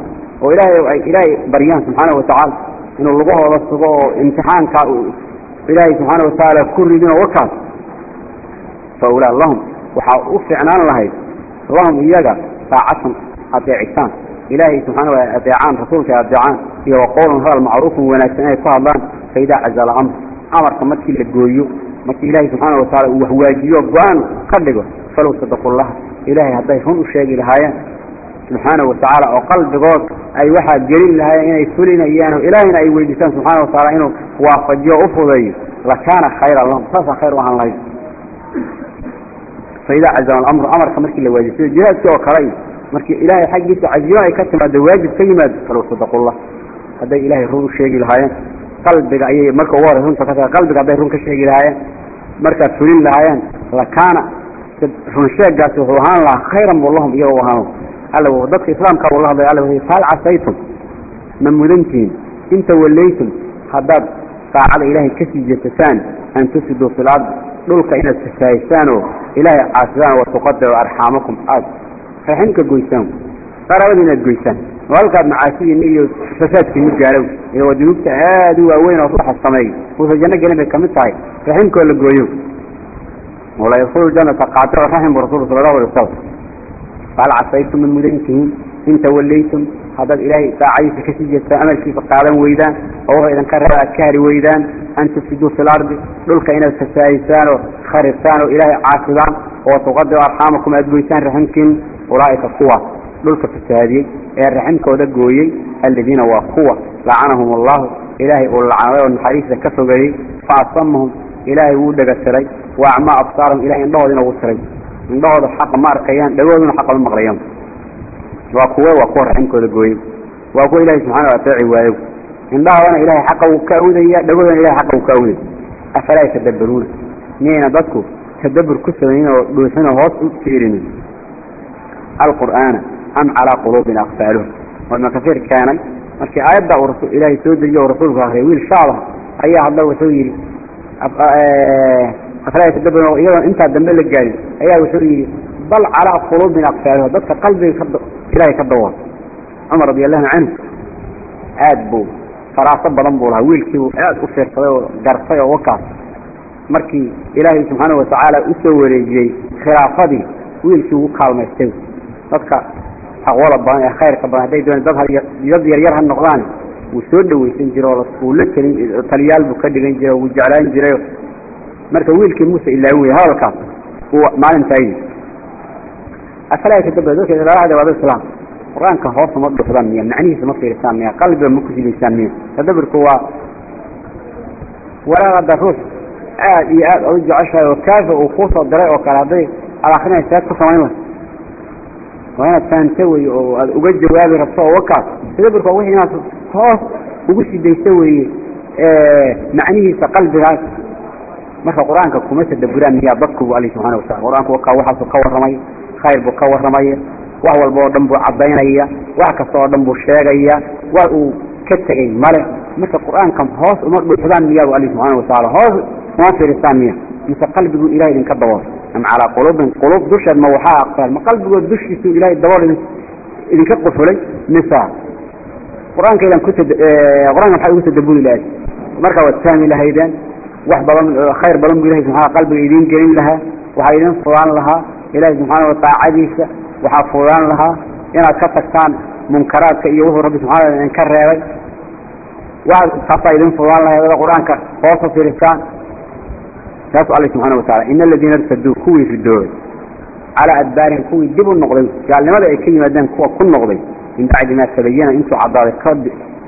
Oo ilaahay ay ilaahay baryaan subxaana watacaala inuu lugahooda sugo oo imtixaanka ilaahay subxaana watacaala ku ridin oo wakaas fa awlaa lahum waxaa u fiicnaan lahayd lahum iyaga saacatan adeecitaan ilaahay subxaana wa adeecaan rasuulka adeecaan iyo wa markii ilaahay subxaana wataala uu waxwaajiyo go'aan ka dhigo falow sadaqullaha ilaahay hadday run u sheegi lahaayeen subxaana watacaala oo qalbigood ay waxaa gelin lahaayeen inay fulinayaan oo ilaahayna ay weydiistaan subxaana watacaala inuu waafajiyo o u fudeeyo lakaana khayran lahum saasaa khayr u ahaan lahayd. Fa idaa cazama alamru amarka markii la waajiyo sida jihaadkii oo kale markii ilaahay xaggiisa cazimo ay ka timaado waajib ka yimaado falow sadaqullah hadday ilaahay run u sheegi lahaayeen qalbiga ayay marka ugu horey runta ka qalbiga hadday run ka sheegi lahaayeen. Markaad fulin lahaayeen lakaana run sheegaasi wuxuu ahaan lahaa khayran buu lahum iyaga u ahaan alla dadka islaamka buu la hadlay alla wuxuu fahal casaytum ma mudantihin in tawallaytum haddaad saacada ilaahay ka sii jeesataan an tufsiduu fil ard dhulka inaad fasahaysaan oo ilaahay caasidaan wa tuqadicu arxaamakum. Aad raximka goysaan. Qaraabada inaad goysaan halkaad macaasidiina iyo fasaadkiinu gaalow iyo waa dunuubta aad u waaweyn oo ruuxa sameeyo uusa janno gelin bay ka mid tahay. Raximkoo la gooyo. Wala yadkhulu janata qaaticu raxim bu allahu alay wasalam fahal casaytum ma mudan tihiin in tawallaytum. Haddaad ilaahay saacadiisa ka sii jeestaan amalkiisa qaadan weydaan oo wuxuu idinka reeba aad ka hari weydaan. An tufsiduu fil ardi. Dhulka inaad fasahaysaan oo kharibtaan oo ilaahay caasidaan oo tuqadicu arxaamakum. Aad goysaan raximkiin. Ulaa'ika kuwaas dhulka fasahaadiyey ee raximkooda gooyey aladiina waa kuwa lacanahum allahu ilaahay uu lacnaday oo naxariista ka fogeeyey fa asamahum ilaahay wuu dhega tiray wa acmaa absaarahum ilahay indhahoodina wuu tiray indhahooda xaqa ma arkayaan dhagooduna xaqa ma maqlayaan. Waa kuwe waa kuwa raximkooda gooyey. Waa kuwa ilahay subxana ateeci waayo indhahoodana ilahay xaqa wuu ka awdaya dhagoodana ilahay xaqa wuu ka awdaya afalaa yatadabbaruuna? Miyayna dadku tadabbur ku samaynin oo dhuuxin oo hoos u fiirinin? Alqur'aana am calaa quluubin aqfaaluhum oo ibnu kasiir keenay markii aayadda uu ilaahay soo dejiyo oo rasuulku akriyay wiil shaabah ayaa hadda wuxuu yidhi afalaa yatadabbaruuna iyadoon intaa dambe la gaarin ayaa wuxuu yidhi bal calaa quluubin aqfaaluhum dadka qalbiga ka ilaahay ka dawool cumar radi allahu canhu aad buu faraaso badan buu lahaa wiilkiibuu aad u fiirsaday oo gartay oo wakaas. Markii ilaahay subxaana watacaala u soo wareejiyey khilaafadii wiilkii ugu kaalmaystay. Dadka taqwada badan ee khayrka badan hadday dooneen dad dad yaryar ha noqdaan wuu soo dhawaysan jira oo wuu la telin taliyaal buu ka dhigan jiray wuu jeclaan jiray. Marka wiilkii muuse ilaawin wey hadalkaas uu maalintaa yidhi afalaa dadka ilaahada waa dad islaam qur'aanka hoosa ma dhuxdaan miya macnihiisa ma fiirisaan miya qalbiga ma ku sidaysaan miya. Tadabburku waa walaaqada ruux aad iyo aad odu jeceshahay oo kaafi uu kuusoo diray oo kale hadday aad akrinaysa saad ku samayn lahay waa inaad fahamta wey oo aad uga jawaabi rabto oo wakaas tadabburka waa wixii inaad hoos ugu sidayso weeye macnihiisa qalbigaas marka qur'aanka kuma tadabburaan miyaa dadku bu ali subxana watacala qur'aanku wakaa waxaasuu ka warramay khayr buu ka warramaya wax walba oo dhan buu caddaynaya wax kasta oo dhan buu sheegaya waa uu ka tegey male marka qur'aanka hoos uma dhuuxdaan miyaa bu ali am calaa quluubin quluub dusheed ma waxaa aqfaal ma qalbigood dushiisu ilahay dabool idinka qufulay? Mise qur'aanka idan ku qur'aanka maxaa ugu tadaburi lahayd markaa waad fahmi lahaydeen wax badan khayr badan bu ilahay subxana qalbiga idiin gelin lahaa waxaa idin fudaan lahaa ilahay subxaana wataacadiisa waxaa fudaan lahaa inaad ka tagtaan munkaraadka iyo wuxuu rabbi subxana idinka reebay. Waa taasaa idin fudaan lahayd ada qur'aanka hoosa firistaan saasu alla subxana watacala in aladiina irtaduu kuwii ridoobay calaa adbaarin kuwii dib u noqday gaalnimada ay ka yimaadeen kuwa ku noqday min bacdi maa tabayana intuu caddaaday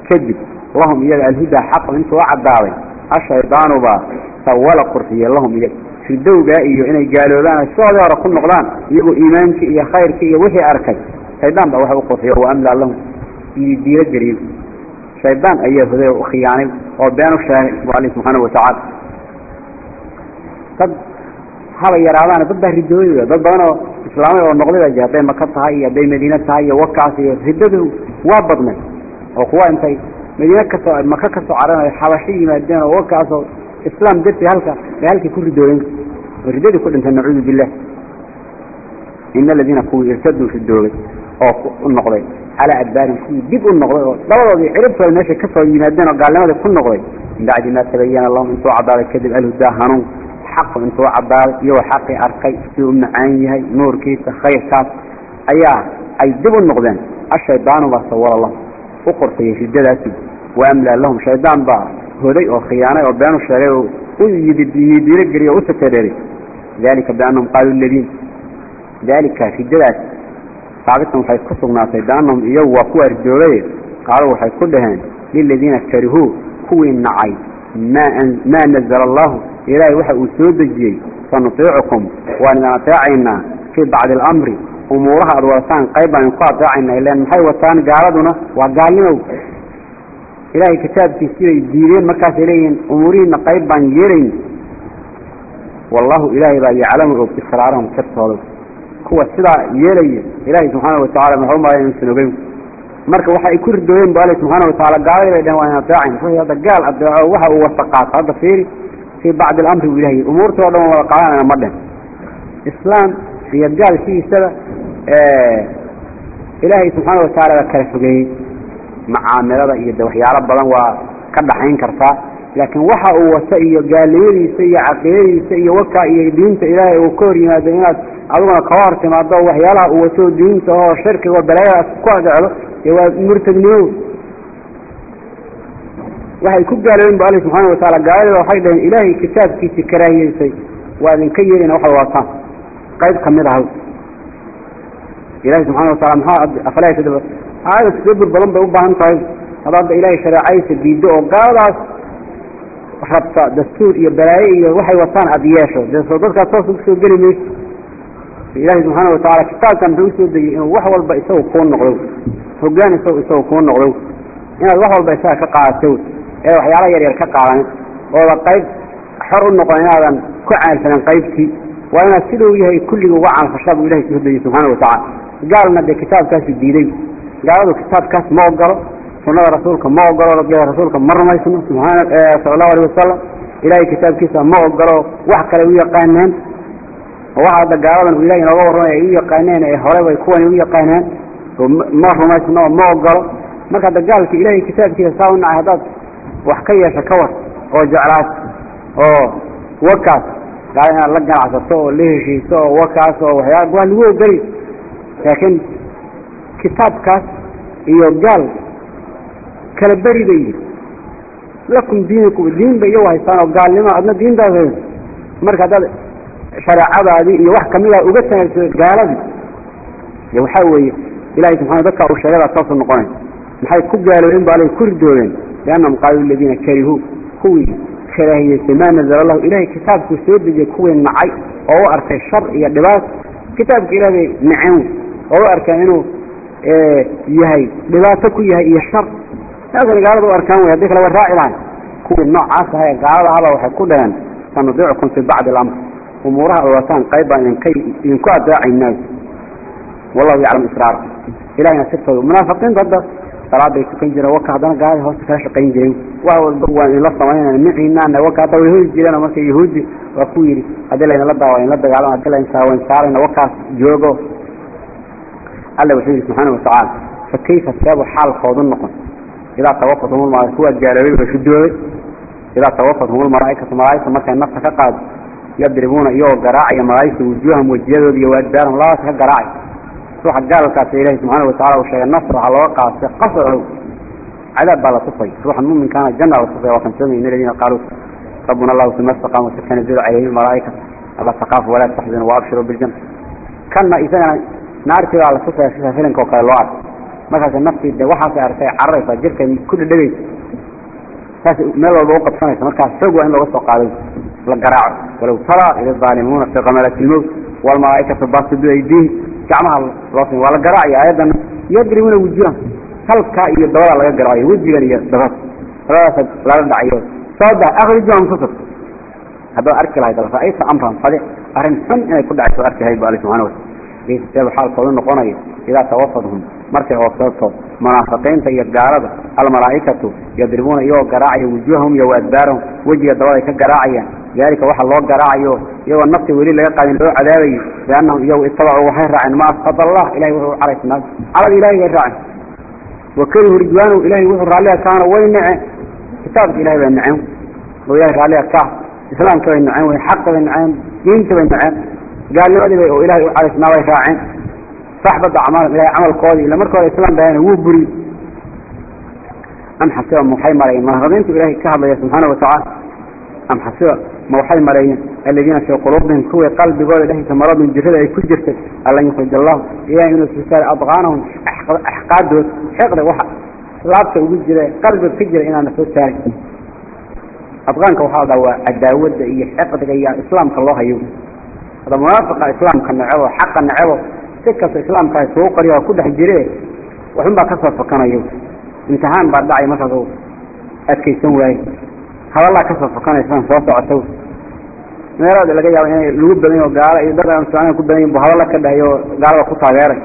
kadib lahum iyaga alhudaa xaqu intuu u caddaaday ashaydaanu baa sawala qurxiye lahum iyaga ridowgaa iyo inay gaaloobaan sidoodii hore ku noqdaan iyagoo iimaankii iyo khayrkii iyo wixii arkay shaydaan baa waxa u qurxiyo wa amlaa lahum iyo diilo geliyey shaydaan ayaa hoday u khiyaanay oo been u sheegay bu alle subxaana watacaala dad haba yaraadaana dad baa ridooyaya dad badan oo islaamay oo noqday baa jira hadday maka tahay iyo hadday madiine tahay iyo wakaas iyo riddadu waa badnay. Oo kuwa intay madiine ka soo maka ka soo caranayo xabasho yimaadeen oo wakaasoo islaam dartii halka bay halkii ku ridooyen. Oo riddadii ku dhintay nacuudu billah ina aladiina kuwii irtaduu ridoogay oo noqday calaa adbaarin kuwii dib u noqday oo dabadoodii ciribtooda meeshay ka soo yimaadeen oo gaalnimadii ku noqday. Min bacdi maa tabayana lahum intuu caddaaday kadib alhudaa hanuun xaqu intuu caddaaday iyagoo xaqii arkay siduu u macaan yahay nuurkiisa khayrkaas ayaa ay dib u noqdeen. Ashaydaanu baa sawala lahum u qortayay riddadaasi wa amlaa lahum shaydaan baa hoday oo khiyaanay oo beenu sheegay oo u yidiilo geliyay oo u sakereeray dalika biannahum qaaluu ladiin dalika riddadaas saabitan waxay ku sugnaatay biannahum iyagu waa kuwa ridoobay qaaluu waxay ku dhaheen liladiina karihuu kuwii nacay maa nazala allahu ilaahay waxa uu soo dejiyey sanutiicukum waan idin ateecaynaa fii bacdi alamri umuuraha aad wadataan qayb baan idinku ateecaynaa ilan maxay wataan gaaladuna waa gaalnimow ilaahay kitaabkiisii bay diideen markaasay leeyihiin umuurihiina qayb baan yeelayn wallahu ilaahay baa yaclamu og israarahum sirtooda kuwa sidaa yeelaya ilaahay subxaana marka waxa ay ku ridooyeen bu alle subxaana watacaala gaalay bay dhehen waa in adeecayn ruuxii hadda gaal adeeco waxa uu wasaqaato hadda fiiri fii bacdi alamri buu ilahay umuurtii o dhan waan wada qaadanayna ma dhen islaam iyo gaal ilaahay subxaana watacaala baa kala fogeeyey macaamilada iyo waxyaalo badan waa ka dhaxayn kartaa laakiin waxa uu wato iyo gaalnimadiisa iyo caqiidadiisa iyo waka iyo diinta ilaahay uu ka hor yimaado inaad adiguna kaga hor timaado waxyaalaha uu wato diinta shirkiga oo balaayadaas ku adeecdo dee waa murtadnimo waxay ku gaaloobeen ba alle subxaana watacaala gaaladooda waxay dhaheen ilaahay kitaabkiisii karaahiyeysay waa idinka yeelina waxay wataan qayb ka mid ahaw ilahi subxana watacala maxaa afalaa aayada tadabur badan bay u baahan tahay. Hada hadda ilaahay shareecadiisa diiddo oo gaaladaas rabta dastuur iyo balaaye iyo waxay wataan aada yeesho. Dee soo dadkaas toos ugu soo geli mayso ilaahay subxaana watacaala kitaabkan muxuu u soo degiyey inuu wax walba isaga kuu noqdo hogaan isaga isaga kuu noqdo inaad wax walba isaga ka qaadato ee waxyaala yar yar ka qaadanin ooda qayb xor u noqon inaadan ku caansanin qaybtii. Waa inaad siduu yahay kulliga uga caanfashaa buu ilahay soo degiyey subxaana watacaala gaalna dee kitaabkaasi diiday. Gaaladu kitaabkaas ma ogolo sunada rasuulka ma ogolo rabbiga rasuulka ma rumaysno. Subxaana sala allahu alayh wasalam ilaahay kitaabkiisa ma ogolo wax kale u yaqaaneen oo waxa hadda gaaladan ilahay inooga warramay ay u yaqaaneen ee hore bay kuwani u yaqaaneen. Oo ma rumaysno oo ma ogolo marka hadda gaalka ilaahay kitaabkiisa saa u nacay haddaad wax ka yeesha ka war oo jeclaas oo wakaas gaala inaad la ganacsato oo la heshiiso oo wakaas oo waxyaala waa lagu ogoli laakiin kitaabkaas iyo gaal kala beri bay yihi lakum diinikum diin bay iyagu haystaan oo gaalnimo adna diintaas marka haddaad shareecadaadii iyo wax kamida uga tanagso gaaladii. De waxaa weeye ilahay subxana dadkaa uu sheegadaa saasu noqonay. Maxay ku gaaloobeen ba alay ku ridoobeen liannahum qaaluu aladiina karihuu kuwii karaahiyeysay maa nazala allahu ilahay kitaabkuu soo dejiyey kuwii nacay oo u arkay shar iyo dhibaato kitaabka ilaah bay naceen oo u arkeen inuu yahay dhibaato ku yahay iyo shar. Saasay gaalada u arkaan wey haddii kale waa raaci lahay kuwii noocaas aha ee gaalada ahaba waxay ku dhaheen sanudiicukum fii bacdi alamr umuuraha ad wataan qayb baan idinka idinku adeecaynaa wallahu yaclam israara ilahina sirtooda munaafiqiinta hadda salaaday tukan jireen waka haddana gaalada hoosta kala shaqayn jireen wax walba waan idinla samaynana miciinaana waka hadda way hoy jireen marka yahuudi waa ku yidhi haddii laydinla daawa idinla dagaalama haddii laydin saawayn saarayna wakaas joogo. Alla wuxuu yidhi subxaana watacaala fa kayfa seebu xaalkoodu noqon? Idaa tawafathum lmalaaika kuwaa gaaloobay ba ridoobay idaa tawafathum lmalaaikatu malaaigta markay nafta ka qaado yadribuuna iyagoo garaacaya malaaigta wujuuham wejiyadooda iyo waadbaarhum labadaas ka garaacay ruuxa gaalkaas ilahi subxaana watacala uu sheegay nafta waxaa looga qaatay qasr cadaab baa la tufay. Ruuxa muminkaana janna la tufay waa kan soomay in aladiina qaaluu rabbuna allahu suma istaqaamu tatanazalu calayhim malaaika alla takaafu walaa taxzanu waabshiruu biljanna. Kanna isagana naartii baa la tusaya sida filinka oo kale loo arkay. Markaas naftii de waxaasay aragtay cararaysaa jirkay ku dhadhagaysa saas meel walba u qabsanaysa xoog waa in looga soo qaaday la garaaco. Walow taraa ida zaalimuuna fi qamalati lmowt walmalaaikatu basidu aydiihim. Gacmaha loo sin waa la garaacaya aayadana yadribuuna wujuhan halkaa iyo dabada laga garaacayo wejigan iyo dabada dabadaas lala dhacayo. Sooda akhriju anfusakum haddaad arki lahayd ra'ayta amran fadic arrin xun inay ku dhacayso arki lahayd ba alle subxana wataala seeba xaalkoodu noqonayo idaa tawafadhum markay oofsato munaafiqiinta iyo gaalada almalaa'ikatu yadribuuna iyagoo garaacaya wujuuhahum iyo waadbaarahum wejiga dabada ay ka garaacayaan dalika waxa loo garaacayo iyagoo nafti weli laga qaadin loo cadaabayo biannahum iyagu ittabacuu waxay raaceen ma asqad allah ilahay wuxuu caraysnaa calad ilahay bay raaceen wakarihu ridwaanu ilahay wuxuu raalliga kaana way naceen kitaabka ilahay bay naceen oo ilahay raalliga ka islaamka bay naceen way xaqa bay naceen diinta bay naceen gaalnimadii bay oo ilahay u caraysnaa bay raaceen. Saxbada acmaalum ilahay camalkoodii ila markooda islaam bahayna wuu buri. Am xasiba ma waxay marayen munaafiqiintu ilahay ka hadlaya subxaana watacaala am xasiba ma waxay marayen aladiina fii quluubihim kuwii qalbigooda dhexdiisa maradun jirada ay ku jirtay allan yukrij allahu ilahay inuu soo saaray adqaanahum axqaadood xiqda waxa laabta ugu jira qalbiga ka jira inaana soo saaray adqaanka waxaa la waa cadaawada iyo xiqdiga iyo islaamka loo hayo. Hada munaafiqa islaamka necebo xaqa necebo si kasta islaamka isugu qariyo ku dhex jire waxun baa ka soo fakanayo. Imtixaan baa dhacay markaas adkaysan waaye hadallaa ka soo fakanaysaan soo socoto meelaada laga yaabo inay lagu badan yaho gaalo iyo dad aan socnayn ku badan yahin bu hadalla ka dhahay oo gaalada ku taageeray.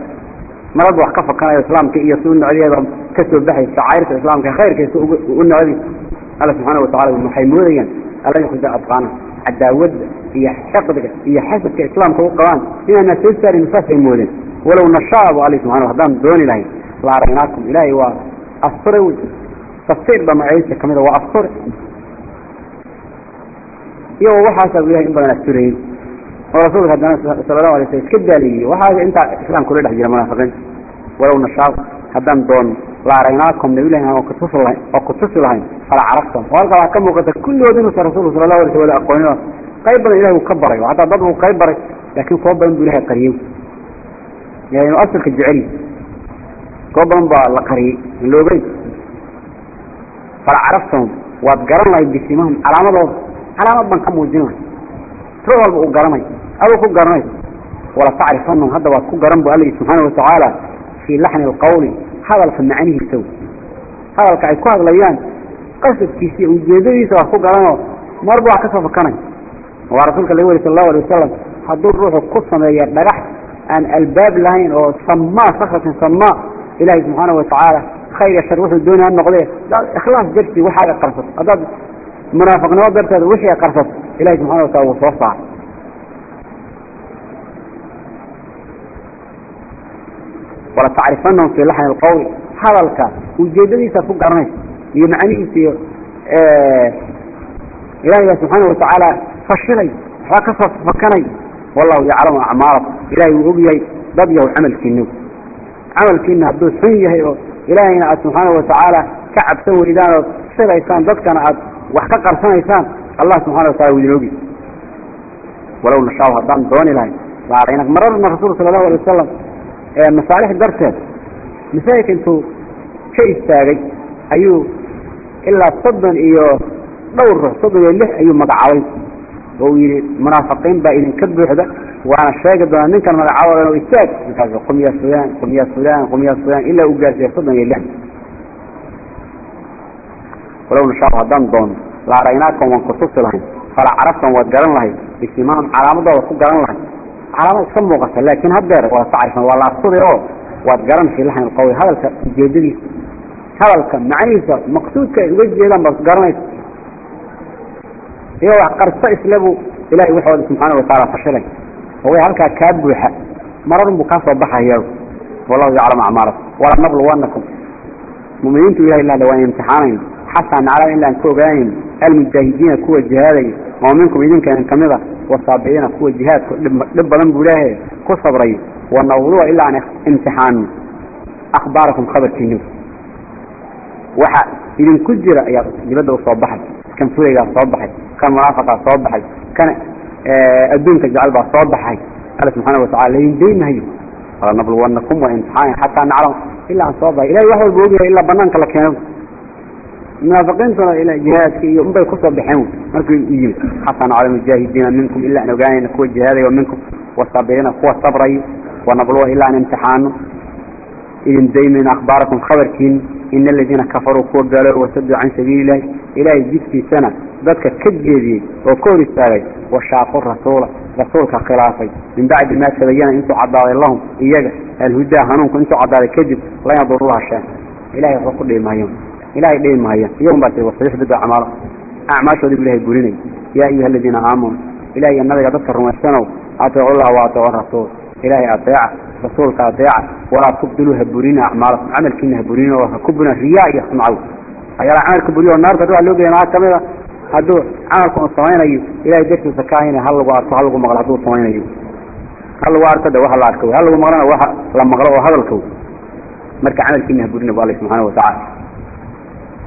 Marada wax ka fakanayo islaamka iyo si u nocdeeda ka soo baxay shacairta islaamka khayrkiisa u nocdi alla subxaana watacala waxay moodayaan alla yukrija adqaana cadaawada iyo xiqdiga iyo xasadka islaamka u qabaan inaana soo saarin saasay moodeen. Walow nashaa bu ali subxana haddaan dooni lahayn la araynaakum ilaahay waa asture wey tafsiir ba magaciisa ka mid a waa asture iyagoo waxaasaa ilahay in badan asturayey oo rasuulka haddana sala allahu alay slam iska daaliyey waxaas intaa islaamka ula dhex jira munaafiqiinta walow nashaa haddaan doon la araynaakum nabilahi oo kutusi lahayn oo kutusi lahayn fala carabtum. Oo halkaa waxaa ka muuqata kulligood inuusan rasuulku sala allahu alay slam wada aqoonin qayb badan ilahi uu ka baray hataa dad buu qayb baray laakiin kuwa badan buu ilahay qariyey. Inuu asalka jeceli kuwa badan baa la qariyey in loogeyn fala carabtum waad garan lahayd bisimahum calaamadooda calaamad baan ka muujin lahay ruux walba uu garanay aduu ku garanay. Wala tacrifanahum hadda waad ku garan bu alla subxaana watacaala fii laxni alqawli hadalka macnihiisa hadalka ay ku hadlayaan qasadkiisa iyo ujeedadiisa waad ku garanoo marba waa ka soo fakanay waa rasuulka laga wari sal allahu alay wasalam hadduu ruuxu ku sameeya dhagax aan albaab lahayn oo samaa sakratin samaa ilaahay subxaana watacaala khayr iyo shar wuxuu doonaya noqdee. Ikhlaas dartii waxaaga qarsato haddaad munaafiqnimo darteeda wixii qarsato ilahay subxana watala wuu soo saaray wala tacrifanahum fii laxni alqawli hadalka ujeedadiisaad ku garanaysa iyo macnihiisa iyo ilahay baa subxaana watacaala fashilay waxbaa ka soo fakanay wallahu yaclamu acmaalakum ilahay wuu og yahay dad yahow camalkiina camalkiina hadduu xun yahay oo ilaahayna aad subxaana watacaala ka cabsan weydaan oo silaysaan dadkana aad wax ka qarsanaysaan allah subxana watala wuu idin ogi. Walow nashaa haddaan dooni lahay laarayna mararna rasuul sala allahu alay wasalam masaalix darteed masaajidka intuu ka istaagay ayuu ilaa soddon iyo dhowr ruux soddon iyo lix ayuu magacaabay. Oo uu yidhi munaafiqiin baa idinka buuxda waana sheegi doonaa ninkan magacaabo o istaag. Markaas qum ya fulaan qum ya fulaan qum walow nashaa haddaan doono la araynaakum waan kutusi lahayn fala carabtan waad garan lahayd bisimaam calaamadooda ku garan lahayd calaamad iska muuqata laakiin haddeer waa tacrifan waa la asturi oo waad garan fi laxni alqawi hadalka ujeedadiisa hadalka macnihiisa maqsuudka ay uga jeedaan baad garanaysa. Iyo wax qarso islebu ilahay waxooda subxaana wataala fashilay oo way halkaa kaa buuxa mararun buu kaa soo baxaya wallahu yaclamu acmaalakum wala nabluwannakum. Muminiintu ilahay lahda waan imtixaanayn xataa naclam inaan ka ogaanin almujaahidiina kuwa jihaadaya oo minkum idinkan ka mid a wasaabiciina kuwa jihaadku dhib badan buu ilaahay ku sabray wanabluwa ilaa aan imtixaano akhbaarakum khabarkiinigu waxa idinku jira ayaa dibadda u soo baxay kan furaygaa soo baxay kan munaafiqaa soo baxay kan adduunka jecel baa soo baxay alla subxaana watacala laydin deymahayo falanabluwannakum waimtixaani xataa naclam ilaa aan soo baxay ilahay wax walba ogyahay ilaa banaanka la keeno munaafiqiintuna ila jihaadka iyo unbay ku soo baxeen markuu u yimid. Xataa naclamu mujaahidiina minkum ilaa aan ogaanayna kuwa jihaadayo minkum wasabiriina kuwa sabrayo wanabluwa ilaa aan imtixaano idin daymayna akhbaarakum khabarkiin ina aladiina kafaruu kuwa gaalo wasaduu can sabiili ilaahi ilaahay jidkiisana dadka ka jeediyey oo ka hor istaagay washaaqu rasuula rasuulka khilaafay. Min bacdi maa tabayana intuu cadaaday lahum iyaga alhudaa hanuunku intuu cadaaday kadib layaduruha shee ilahay wuxuu ku dhiimayo ilahay dheli mahayaan iyagun baa wa saxiixdada acmaalo acmaashoodi bu ilahay gurinay. Yaa ayuha aladiina aamanu ilahay iyo dadka rumaysanow ateecu llah wa ateecu rasuul. Ilaahay adeeca rasuulka adeeca. Walaa tubdiluu ha burina acmaalakum camalkiina ha burin oo ha ku buna riyaa iyo sumcaw. Ayaala camal ka oo naarta waxaa loo geliya ka mid a hadduu ah? camalka un samaynayo ilahay dartiisa ka ahayna hal lagu arko hal lagu maqlo hadduu samaynayo. Hal lagu arko de waxa la arko hal lagu maqlona waxa la maqlo oo hadalka marka camalkiina ha burina bu alla subxaana watacaala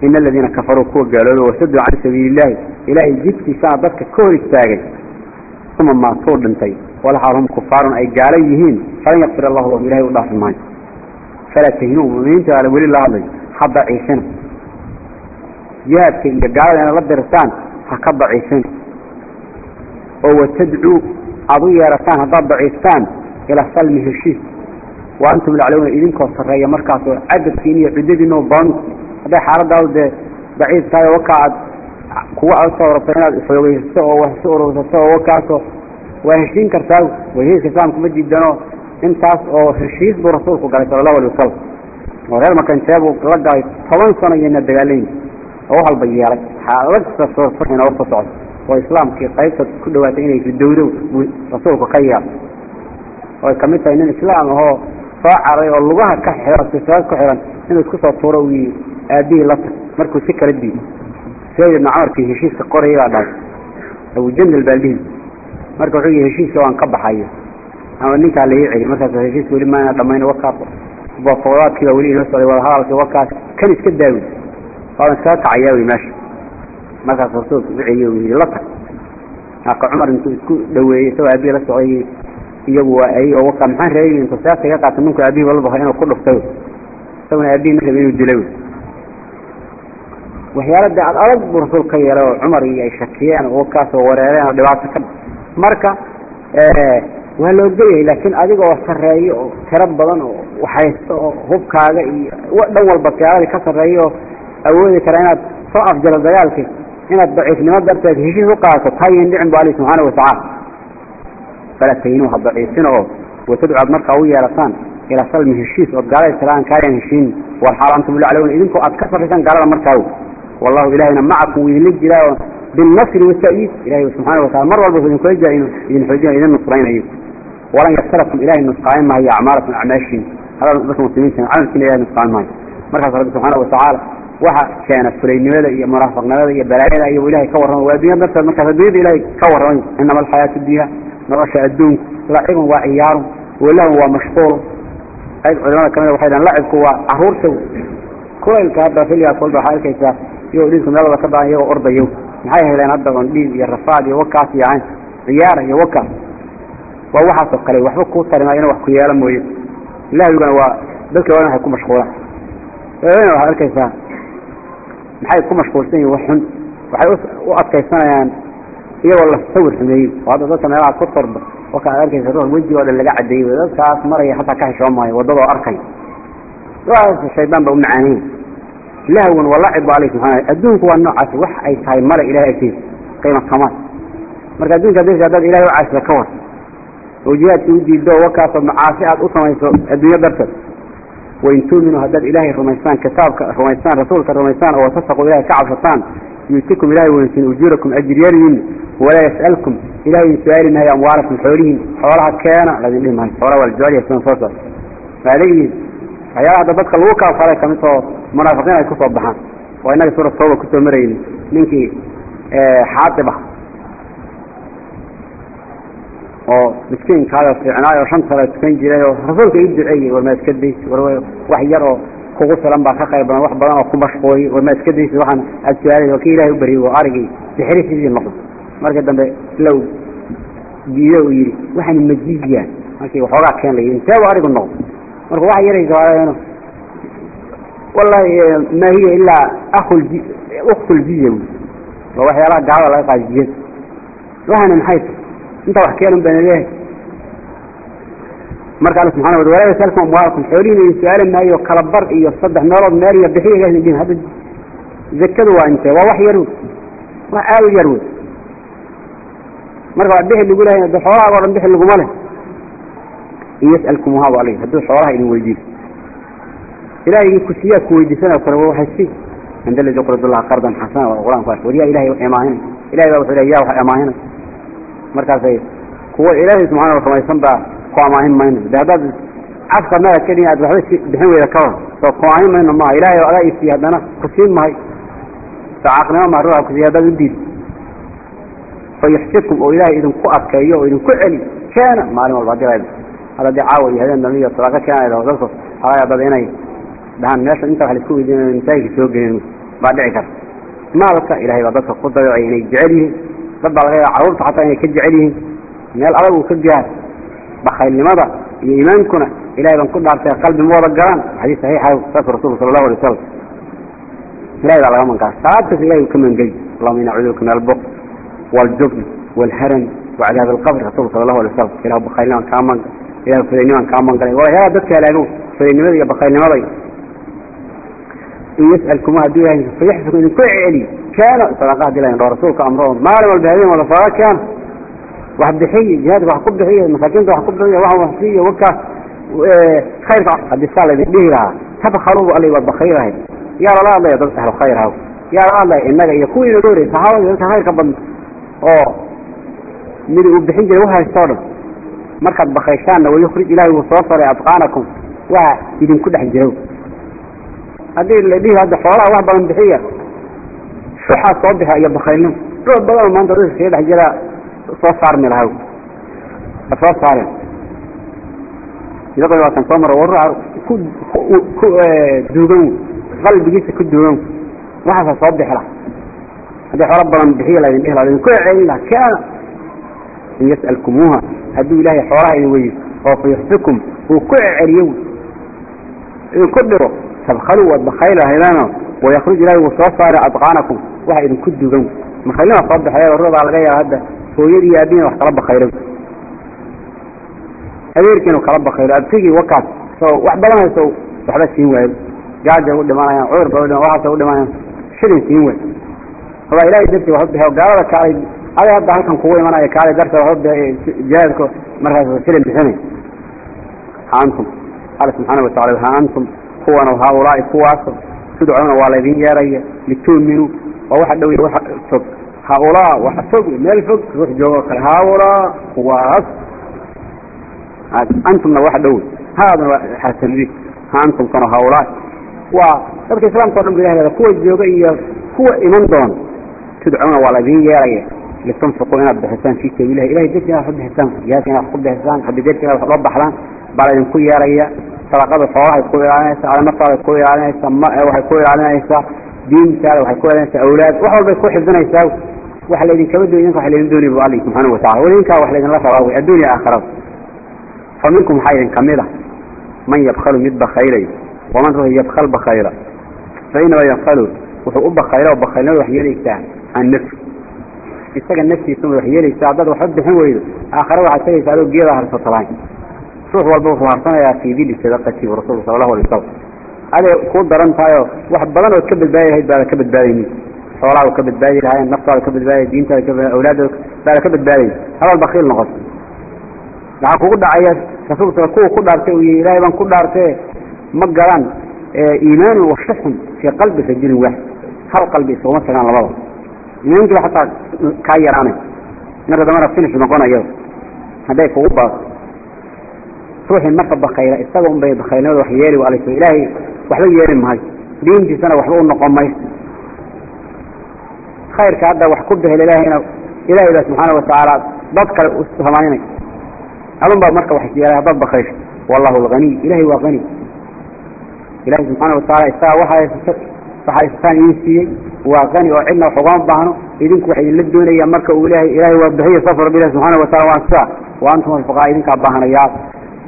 ina aladiina kafaruu kuwa gaaloobay wasaduu can sabiili illahi ilaahay jidkiisana dadka ka hor istaagay uma maatuu dhintay walaxaal hum kufaarun ay gaalo yihiin falan yakfir allahu lahum ilahay u dhaafi maayo falaa tahinuu muminiinta ala weli la hadlay ha daciifina jihaadka iyo gaalada inaad la dirtaan ha ka daciifin oo watadcuu aada u yeerataan haddaad daciiftaan ilaa salmi heshiis wa antum laclawna idinkoo sarreeya markaasoo cadadkiin iyo ciddadiin oo badan hadday xaaladaadu dee daciif tahay oo wakaa aad kuwa aad soo rabto inaad xoogeysato oo wax si urursato oo wakaasoo waa heshiin kartaa heshiiska islaamka ma diidano intaas oo heshiis buu rasuulku galay sala allahu alay wasalam oo reer makanteebuu la galay toban sano iyayna dagaalayn oo halba yeelay. Xaalad ina u soo socdo oo islaamkii qaybta ku dhawaatay inay ridowdo rasuulku ka yeelo oo ay ka mid tahay nin islaam ahoo soo caray oo lugaha ka xiran sisaad ku xiran inuu isku soo tuuro uu aabihii la tag. Markuu si kala diido sayd ibn camarkii heshiiska qorayay baa dhahay abujandal baa dhihi marka wuxuu yihi heshiiska waan ka baxayo. Ama ninkaa laii celi markaas heshiiska weli maana dhamayn wakaas bofoodaadkii baa weli inoo socday wadahadalkii wakaas kan iska daawi waadan iskaga kacayaa wy meesha. Markaas rasuulku u celiye u yidhi la tag. Aka cumar intuu isku dhaweeyey isagoo aabihii la socday iyagu waa ay oo waka maxaan reebi intuu seefta iga qaata ninku aabihii walba inuu ku dhuftay? Isaguna aabihii ma rabin inuu dilay waxyaala de ad adag buu rasuul ka yeelay oo cumar iyo ay shakiyeen oo wakaasoo wareereen oo dhibaato ka marka waa la ogolyahay laakiin adiga oo sarreeyo oo tiro badan oo waxhaysto oo hubkaaga iyo dhan walba tiyaaradii ka sarreeyo oo awoodi kara inaad soo afjalo dagaalkii inaad daciifnimo darteed heshiis u qaadato tayin dhicin bu ali subxaana watacaala falaa tahinuu ha daciifina oo watadcu markaa u yeelataan ilaa salmi heshiis ood gaalada tilaan kaayan heshiin. Walxaal antum laclawna idinkoo aad ka sarraysaan gaalada markaa wallahu ilahina macakum idinla jiraa oo bilnasri wata'yiid ilahay subxaana watacala mar walba idinkula jira inuu idin xoojinayo idin nusraynayo walan yaktarakum ilahay nusqaamin maayo acmaalakum acmaashiin hadal dadka muslimiinta camalkiina ilahay nusqaamin maayo markaas rabbi subxaana watacaala waxa keena fulaynimada iyo munaafiqnimada iyo balaayada iyo ilahay ka warramay waa addunya darteed markaas addunyada ilahay ka warramay inama alxayaatu dunya nolosha adduunku lacibun waa ciyaarun walahun waa mashquul qayb culimada ka mid waxay dhahan lacibku waa carruurta kulaylka hadda xilligaas walba waxaa arkaysaa iyagoo dhiidku meel wada ka baahan iyagoo ordayo. Maxay heleen hadda on dhiid iyo rafaad iyo wakaas iyo cayn ciyaara iyo wakaas? Waa waxaasoo kale waxba kuu tarimaa ina wax ku yeelo mooye. Ilaahiguna waa dadka waa waxay ku mashquulaan. Waxaad arkaysaa maxay ku mashquulsan yihiin wax xun? Waxay u adkaysanayaan iyagoo la sawir sameeyey. Oo hadda dadka meelaha ku torba wakaad arkaysa ruux wejigoo dhan laga cadeeyey. Dadkaas maraya hataa ka xishoo maayo waddadoo arkay. Shaydaan ba u macaaneen lahwan walacib ba aleh subxana adduunku waa noocaasi wax ay tahay male ilahay agtiisa qiima kamaal marka adduunka hadaysa haddaad ilahay u caasida ka war oo jihaadka u diiddo macaasi aad u samayso adduunyo darteed wain tuuminuu haddaad ilaahay rumaystaan kitaabka rumaystaan rasuulka rumaystaan oo watasaquu ilahay ka cabsataan yuutikum ilahay weynsin ujuurakum ajriyadiin walaa yas'alkum ilahay idin su'aali maayo amwaalakum xoolihiin xoolaha keena ladin dhihi xoolaha waa la jecel yahay sidan soo socda leeyihiin waxyaala hadda dadka lagu kala faray ka mid oo munaafiqiin ay ku soo baxaan. Waa innaga suurat tawba ku soo marayni ninkii xaatib ah oo miskiinkaayo fiicnaayo shan sano tukan jiray oo rasuulka ii duceeyey war ma iska daysi war wax yar oo kugu filan baa ka qayb badan wax badan oo ku mashquuliyey war ma iska daysi waxaan aad su'aalay waa kii ilahay u baryey oo arigii sixirisiisii noqdo markii dambe low diido uu yidhi waxaan majiiziyaan markii waxoogaa keen la yidhi inteeba arigu noqdo marka waxa yaraysa waaleeno wallahi ma hiya ilaa akul uktul jizya wy waa waxyaalaha gaalada laga qaado jizyada waxaana maxay tahay inta wax keenun baan leeyahay marka alla subxana wata walaa yasalkum amwaalakum xoolihiina idin su'aali maayo kala bar iyo saddex meelood meel iyo bixiya hadda zakadu waa intee? Waa wax yar wey wax aad u yar wey marka waa bixi lagu lehay xoolahaaga o dhan bixi laguma leh yasalkumuha ba alig hadduu xoolaha idin weydiin ilaahay kusiyaa ku weydiisana kale waa haysi cinda ladii qurdullah qardan xasana waa quraan kuas war yaa ilahay wax imaahina ilahay baa wuxuu leeyahay yaa wax imaahina markaasay kuwa ilaahay subxaana rumaysan baa ku amaahin mayno de haddaad cafka meelad ka dhigin aad waxba iska bixin weyda ka hor soo ku amaahin mayno maaha ilaahay oo adaa isiiye haddana ku siin mahay soo caaqnimo maa ruuxa kusiiye haddaad u diid fayuxsikum oo ilaahay idinku adkeeyo oo idinku celi keena maalin walba haddii la meesha inta wax laisku weydiinay masaajidka soo gelin baa dhici karta maalka ilaahay baa dadka ku dayacay inay jecel yihiin dad baa laga yaaba carruurta xataa inay ka jecel yihiin meel adag uu ka gaar bakhaylnimada iyo iimaankuna ilahay baan ku dhaartay qalbi ma wada galaan xadiis saxiixa saas rasuulku sala allahu alay wasalam ilahay baa laga mankaa salaadkaas ilahay uu ka mangeli allahuma ina acuudu bika min albuq waljubn walharan وعذاب القبر رسول صلى الله عليه وسلم إله بخيلنا كامان ilaan fulaynimaan kaa mangalay walaayaala dadka halaagow fulaynimada iyo bakaylnimaday in yasalkumu hadduu yahay fayaxsuku idinku celiy keeno sadaqa haddii lahayn dhoo rasuulka amro. Maalin walba habeen walba sadaqa keeno wax bixiy jihaadka wax ku bixiy masaakiinta wax ku bixiy wax wax siiyo warkaas khayrka haddii saa laydin dhihi lahaa. Tabkhaluhu allay waa bakaylahay yaa lala hadlaya dad ahlu khayr haw yaa lala hadlaya innaga iyo kuwii nagu horeyay saxaabada dadka khayrka badan oo mid uu bixin jiray waxhaystoo dhan markaad bakaysaanna wayukhrij ilaahay wuu soo faray adqaanakum waa idinku dhex jiro. Haddii la dhihi hadda xoolaha wax badan bixiya shuxaa soo bixa iyo bakaylnimo dhood badanoo maanta dadka kaga dhex jira soo saarmi lahaw. Ha soo saareen idaqo waatan soo maro war ruuxa ku ku eh, duugan qalbigiisa ku duugan waxaasa soo bixi laha haddii xoolo badan bixiya la idin dhihi laha idinku celin laha keena in yasalkumuuha hadduu ilaahay xoolaha idin weydiyo oo fayuxsikum uu ku celiyo idinku dhigo tabkaluu waad bakaylahaydano wayakhruj ilaahay wuu soo saara adqaanakum waxa idinku dugan. Makaylima soo baxeeyo roodaa laga yaaba hadda hooyadii iyo aabbihiin wax kala bakaylo adeerkiinu kala bakaylo abtigii wakaas soo wax badan hayso waxba siin waayo gaajay u dhimanayaan cudur ba u dhiman waxaasay u dhimanayaan shilin siin waayo haba ilaahay dartii wax u bixiyo gaalada kaalay adaa hadda halkan kugu imanaya kaale darta waba jihaadka markaas filin bixinay ha antum. Alla subxaana watacala ha antum. Kuwana haaulaai kuwaas tudcuuna waa laydin yeeraya. Lituuminuu waa waxa dhow waa fog. Haaulaa waa fog meel fog. Ruux joogoo kale. Haaulaa kuwaas. Antumna waxa dhow. Haadna xasanidi ha antum kano haaulaa waa dadka islaamka o dhan ba ilahdada kuwa jooga iyo kuwa iman doona. Tudcuuna waa laydin yeeraya litunfiquu inaad bixisaan fii sabiilahi ilahay dartiina wax u bixisaan jihaadka inaad wax ku bixisaan xadidarka inaad wax uga baxdaan baa laydinku yeelaya sadaqada xoolahay ku ilaalinaysaa calamataaday ku ilaalinaysaa ma waxay ku ilaalinaysaa diintaada waxay ku ilaalinaysaa awlaad wax walbay ku xifdinaysaa wax laydinkama dooy idinka wax laydin doonay bu alla subxaanahu watacala walinkaa wax laydinla rabaa wey adduunya aakhirada fa minkum waxaa idin ka mid a man yabkhalu mid bakaylayo waman ruux yabkal bakayla fa inama yabkhalu wuxuu u bakaylo oo bakaylnimada wax yeelaysaa can nafsi isaga naftiisa wax yeelaysaa dad wax bixin weydo aakhira waxa tagay saaro geeda har fatlaan ruux walba wuxuu harsanayaa fiidii sadaqati rasuulka sallallahu alayhi wasallam ade ku daran tahay wax badan oo ka badbaadiyahay baa ka badbaadayni xoolaha ka badbaadiyahay naftaada ka badbaadiyahay diintaada ka badbaadiyahay awlaadada baa ka badbaadayay hadal bakhil noqon waxa kugu dhacaya rasuulka kuwa ku dhaartay oo ilaahay baan ku dhaartay ma garan iimaan wa shahn fi qalbi rajul wahid. Hal qalbi soo ma tagaan labada habeenkiiba xataa kaa yaraanay. Marka dambana finish noqonayo hadday kugu baado ruuxii marka bakayla isaga unbay bakaylnimada wax yeeli waalayso ilaahay waxba yeeli maayo. Diintiisana waxba u noqon mayso khayrka hadda wax ku behel ilaahayna ilaahay baa subxaana watacaala dad kale u hamaaninay marka wax yeelay haddaad bakaysho wallahu alaniy ilahay waa ani ilahay subxaana wataala isaga waxaa waxaa istaan siiyey. Waa qani oo cidna wax ugama baahno. Idinku waxay idinla doonayaan marka uu ilaahay ilaahay waa bahiya safar rabbi ilahi subxaana watacala waan sidaa wa antum alfuqaa idinkaa baahanayaa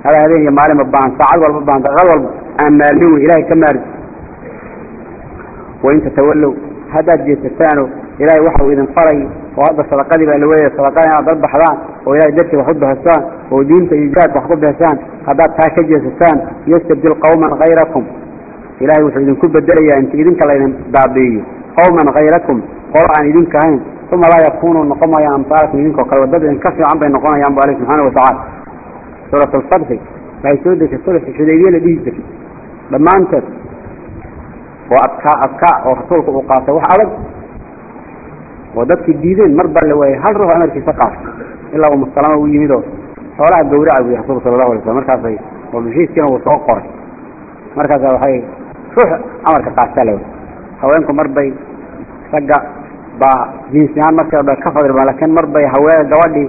hada habeen iyo maalin baahan. Saacad walba baahan. Daqad walba aan maalmi wey ilaahay ka maarmi wain tatawallow haddaad jeesataanoo ilaahay waxau idin faray. Oo hadda sadaqadii baa la weeya sadaqada inaad dalbaxdaan oo ilaahay dartii wax u bahasaan oo diinta iyo jihaadka wax ku bahasaan haddaad taa ka jeesataan yastabdil qowman hayrakum ilahay wuxuu idinku bedelayaa inti idinka laydin baabi'iyo. Qowman hayrakum qolo aan idinka ahayn uma laa yakunuu noqon maayaan amsaalakum idinkoo kale. Dad idinka fiican bay noqonayaan bu aleh subxaana watacaala suurat alfatxi waxay soo degtay sulxi xudaybiye la dhihi jiray dhammaanteed oo adkaa adkaa oo rasuulku uu qaatay wax adag. Oo dadkii diideen mar baa la waayay hal ruux amarkiisa qaatay. Ilaa uu musalama u yimid oo xoolaha gawraca buyi rasuulku sala allahu alay slam markaasay oo heshiiskiina uu soo qoray. Markaasa waxay ruuxa amarka qaata le haweenku mar bay ragga baa jiinsiaan markii o dhan ka fadli badan lakiin mar bay haween gabadhii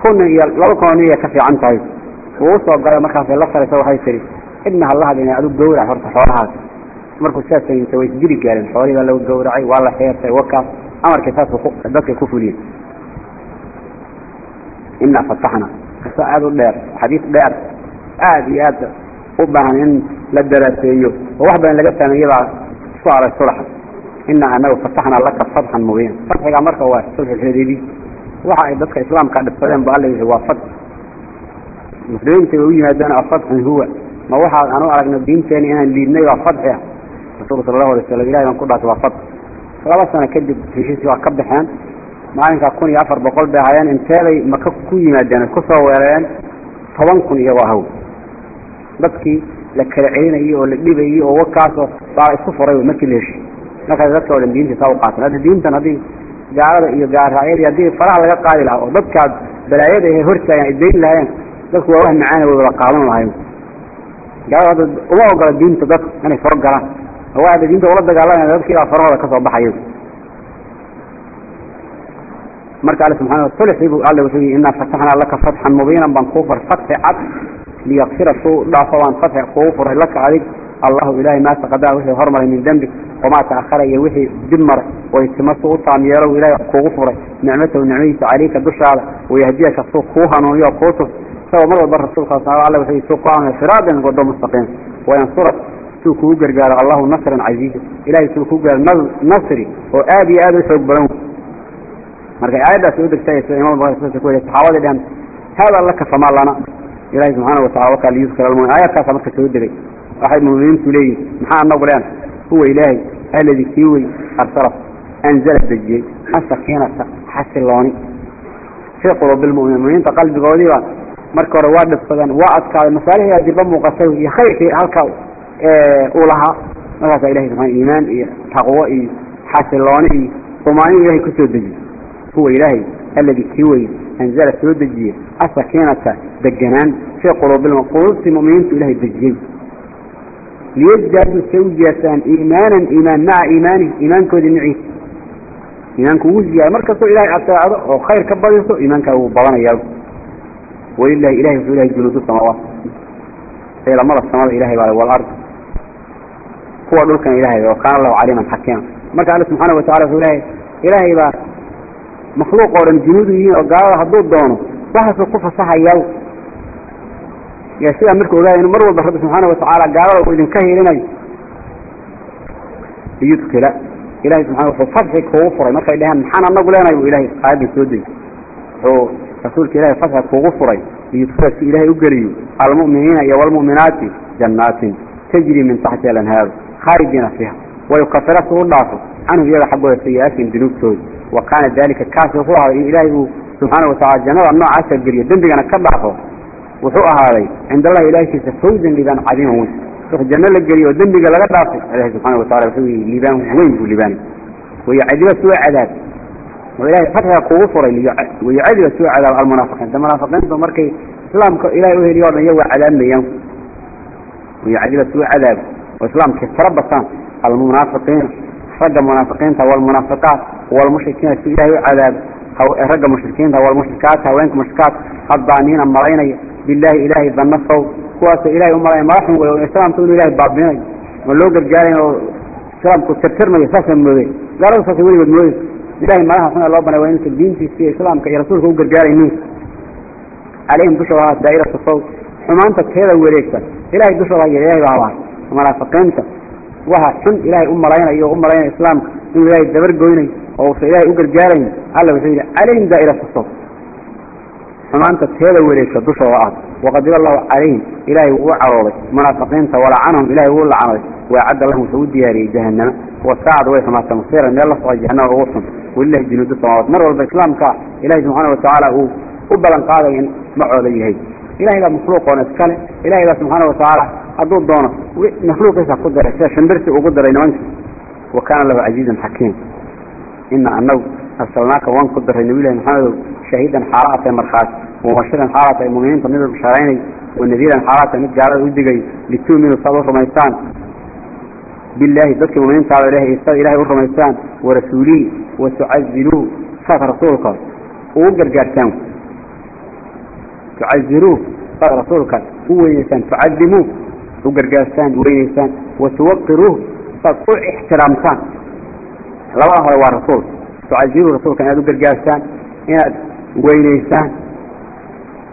kun iyo laba kun niya ka fiican tahay. Wuu u soo galay markaasay la farayso waxay tihi cidna ha la hadlin adu gawrac horta xoolahaas. Markuu sidaas sameynta way isjiri gaareen xoolihii baa lagu gawracay waa la xeertay wakaas amarkii saas dadka ku fuliyey. Inaa fataxna qiso aada u dheer xadiis dheer aada iyo aada u baahan in la daraaseeyo. Oo wax badan laga fahmayabaa isku aday sulxa. Ina anagu fataxnaa laka fatxan mubiina fatxigaa marka waa sulxulxudaybia waxa ay dadka islaamka dhibsadeen ba alla yihi waa fatx muslimiinta bay u yimaadeen afatxun huwa. Ma waxaad anu aragna diinteeni inaan liidnay waa fatxi ah rasuulka sal allahu alay slam ilahay baan ku dhaartay waa fatx laba sano kadib heshiiskii waa ka baxeen. Maalinkaa kun iyo afar boqol bay ahaayeen. Inteebay maka ku yimaadeen ku soo weerareen toban kun iyagoo ahaw. Dadkii la kala celinayo oo la dhibayo oo wakaasoo baa isku furay markii la heshay. Markaas dadka o dhan diinta saa u qaatan hadda diintan haddii gaalada iyo gaaraayada haddii faraha laga qaadi lahaa oo dadkaas balaayada ee hortaagan ay lahaayeen dadku waa wax macaana wada qaadan lahayn gaalada hadda uma ogola diinta dadku inay soo galaan. Waa hadda diinta ula dagaalanaya dadkii farahooda ka baxayo marka alle subxana wa sulxi alle wuxuu yihi innaa fataxnaa laka fatxan mubiinan baan kuu far fatxi cad liyakfira suu dhaafo waan fatx kuu furay laka adig allahu ilaahay maa taqadaa wixii hormaray min dembi wamaa taahara iyo wixii dib maray oy suu u taam ilahay kugu furay nicmatahu nicmadiisa caleyka dushaada wayahdiyaka suu kuu hanuuniyo kuu tuf isagoo mar walba rasuulka sal ale wuxuu suu ku amray siraadan godo mustaqiim wayansurak suu kugu gargaaro allahu nasran casiiza ilahay suu kugu gargaaro nasri oo aada iyo aada u xoog badan markay aayaddaasi u imam bukhari ku wariya saxaabadii dheheen haadaa laka famaa lana ilahi subxaana watacala wakaa liyudkar almumin aayadkaasa marka soo degay waxay muminiintu leeyihiin maxaa anagu leena huwa ilaahay aladi kii wey arsala anzala dejiyey asakiinata xasilooni. Fii quluubi lmumin muminiinta qalbigoodii marka hore waa dhibsadeen waa adkaaday masaalihii dirba muuqatay iyo khayrkii halkaa uu lahaa markaasaa ilahi subaa iimaan iyo taqwo iyo xasilooni iyo umaani ilahay ku soo dejiyey huwa ilaahay aladi kii wey anzala soo dejiye asakiinata deganaan fii quluubilm quluubtii muminiintu ilahay dejiyey liyasdaadu say u ziyaadsadaan iimaanan iimaan maca iimaanihi iimaankoodii maciisa iimaanku ugu ziyaada markastoo ilaahay adeecdo oo khayr ka badiso iimaankaa wuu badanayaa walilahi ilahay wuxuu ilahay junuudu samawaat ciidamada samada ilahay baa walardi kuwa dhulkana ilahay oo kaana lahu caliiman xakiima marka alla subxaana watacala wuxuu lehay ilaahay baa makhluuq oo dhan jinuudu yihiin oo gaalada hadduu doono waxaasuu ku fasahayaw yaa sidaa marka ogaaya mar walba rabbi subxaana watacaala gaalada uu idinka hiilinayo liyudkila ilahay subxana wuxuu fadxi kuugu furay markay dhaheen maxaan anagu leenahay buu ilahay aayadda soo degi wuxuu rasuulka ilahay fadxa kuugu furay liyudkila si ilaahay u geliyo almu'miniina iyo waalmu'minaati jannaatin tajri min taxti alanhaaru khaalidiina fiiha wayukafira si u dhaafo canhum iyaga xaggooda sayi-aatihim dunuubtooda وكان ذلك كاسر هو إلهي سبحانه وتعالى. جنة النوع عشر قرية دنبي أنا كبعه وحوء هذا عند الله إلهي سفوزا لبان عظيم وين شوف الجنة القرية ودنبي لغا دافع إلهي سبحانه وتعالى وحوي لبان. وين هو لبان؟ ويعذب سوء عذاب. وإلهي فتح كوفر ويعذب سوء عذاب المنافقين. المنافقين فمركي إسلام إلهي وهي اليوم يوى عذاب ميان ويعذب سوء عذاب. وإسلام كفربطان المنافقين. رجع المنافقين والمنافقات والمشركين في إلهي عذاب رجع المشركين والمشركات هوينك مشركات الضانين المرين بالله إلهي بالنصر كواس إلهي ومرين مرحم والإسلام تقول إلهي بابنين واللوج الجارين islaamku tirtirmayo saasa mooday gaalada saasa weligood mooday ilahay malaha xuna loo banay waa insa diintiisa iyo islaamka iyo rasuulka u gargaaraynin calayhim dushooda ahaat daa'iratu saw xumaanta teeda wareegta ilahay dushooda ya ilahay baa abahay munaafiqiinta waxa xun ilaahay u malaynayo u malaynaya islaamka inuu ilaahay dabargoynayo oo uusan ilaahay u gargaarayn alla wuxuu yidhi calayhim daa'iratu saw xumaanta teeda wareegta dushooda ah waqadib allahu calayhim ilaahay wuu u carooday munaafiqiinta walacanahum ilahay wuu lacanaday waacadda lahum wuxuu u diyaariyey jahannama. Wasaacad way xumaata masiira meel la socda jahanama ugu sun walilahi junuudu samaawaat mar walba islaamka ilahay subxaana watacaala uu u ballan qaadayo in macooda yahay. Ilahay baa makhluuqoona iskale ilahay baa subxaana watacaala hadduu doono makhluuqiisa ku daray sida shimbirti ugu daray nimankii wa kaana lahu casiizan xakiim ina anagu arsalnaaka waan ku daray nabilahi maxamedow shahiidan xaalaatay markhaati mubashiran xaalaatay muminiinta mid bashaareynay wanadiiran xaalaatay mid gaalada u digay lituuminuu saad u rumaystaan. Bilaahi dadkii muminiintaada ilahay saad ilahay u rumaystaan. Warasuulihi watucaziruuh saad rasuulka. Ugu gargaartaan. Tucaziruuh saad rasuulka. U weynaysaan tucadimuuh u gargaarsaan weynaysaan watuwaqiruuh saad u ixtiraamtaan. Labada hore waa rasuul. Tucaziruuh rasuulka inaad u gargaarsaan inaad weynaysaan.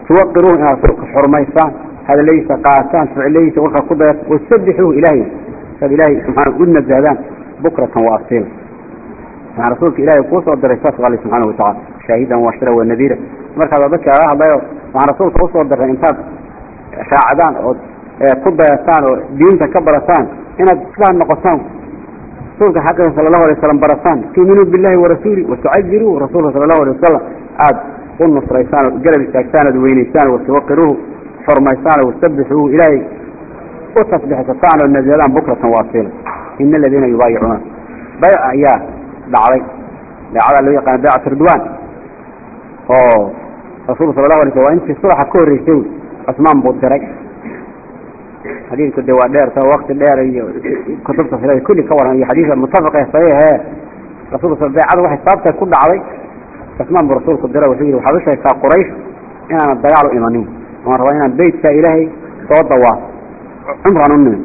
Tuwaqiruuh inaad rasuulka xurmaysaan hadaladiisa qaataan ficiladiisa warkaa ku dayat wasabixuuh ilaahay. Saad ilaahay subxaana u nazahdaan bukratan wa asiila waxaan rasuulka ilaahay kuu soo diray saas alle subxaana watacala shaahidan washira wa nadiira. Markaad dadka laga hadlayo waxaan rasuulka u soo diray intaad raacdaan ood ku dayataan oo diinta ka barataan inaad islaam noqotaan. Rasuulka xaqiisa sala allahu alay wasalam barataan tuuminuu billahi warasuuli watucaziruu rasuulka sala allahu alay wasalam aada u nusraysaan oo garab istaagtaan ood weynaysaan watuwaqiruuhu xurmaysaan oo wasabixuuhu ilaahay. U tasbixsataan oo nazadaan bukratan waasiila ina aladiina yubaayicuuna bayc ayaa dhacday. Beecadaa loo yaqaana baycat ridwan oo rasuulka sala lahu alay sl waa intii sulaxa ka horreysay cusmaan buu diray xadiidku de waa dheer sa wakti dheer iyo kutubta silada kulli ka waran iyo xadiidka mutafaqa saxiixee rasulka beecada waxay sababta ku dhacday. Cusmaan buu rasuulku diray wuxuu yidhi waxaad u sheegtaa quraysh inaanan dagaal u imanin waan rabaa inaan beytka ilaahay soo dawaaf cumran u nimin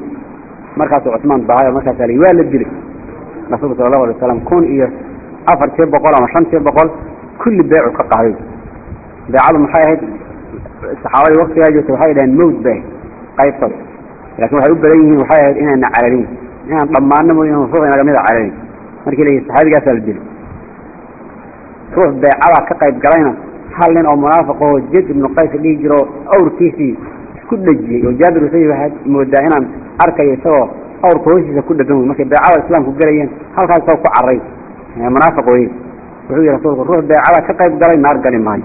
markaasuu cusmaan bahayo markaasa li waa la dilay. Rasuulka sala allahu alay wasalam kun iyo afartii boqol ama shantii boqol kulli beecu ka qaaday beecadu maxay ahayd? Saxaabadii waktigaa joogtay waxay dhaheen mawd bay qaybtada laakiin waxay u badan yihiin waxay ahayd inaana cararin. Inaan dhammaano mooy ruux inaga mida cararin. Markii la yidhi saxaabigaasaa la dilay ruux beecadaa ka qayb galayna. Hal nin oo munaafiq oo jed ibnu qays dhihi jiro awrkiisii isku dhejiyey oo jaabir usay waxaad moodaa inaan arkayo isagoo awrka hoosiisa ku dhegan wey markay beecada islaamku gelayeen halkaas isagoo ku carray. Munaafiq wey wuxuu yihi rasuulku ruux beecada ka qayb galay naar gali maayo.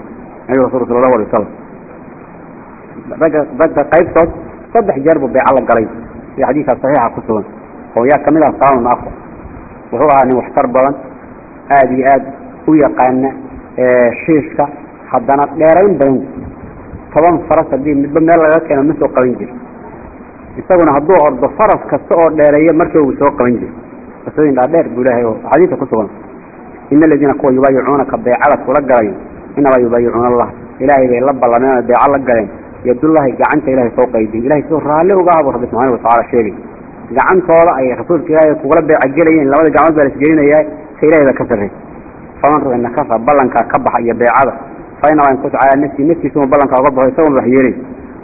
Ayuu rasulku sala allahu alay wasalam ragga ragga qaybtood saddex jeer buu beeco la galay. Sida xadiidkaa saxiixa ku sugan. Oo yaa ka mid ah salaamul aqwa wuxuu ahaa nin waxtar badan aada iyo aad u yaqaana shiishka haddana dheerayn badan. Toban faras haddii midba meel laga keeno ma soo qaban jiri isaguna hadduu ordo faras kasta oo dheereeya markii uu soo qaban jiri qisooyin dhaadheer buu ilaahay oo xadiidka ku sugan. Ina aladiina kuwa yubaayicuunaka beecada kula galayo. Inamaa yubaayicuuna allah. Ilaahay bay la ballameen oo beeco la galeen yadullahi gacanta ilahay soo qaydiy ilahay siduu raalli uga abu rabbi subxana watacala sheegay. Gacantooda ay rasuulka ilaahay kugula beeca gelayeen labada gacmood baa la isgelinayaa ka ilahay baa ka sarray. Faman ruux nakasa ballankaa ka baxa iyo beecada. Fa inamaa yankusu calaa nafsi naftiisuma ballankaa uga baxo isaguna wax yeelay.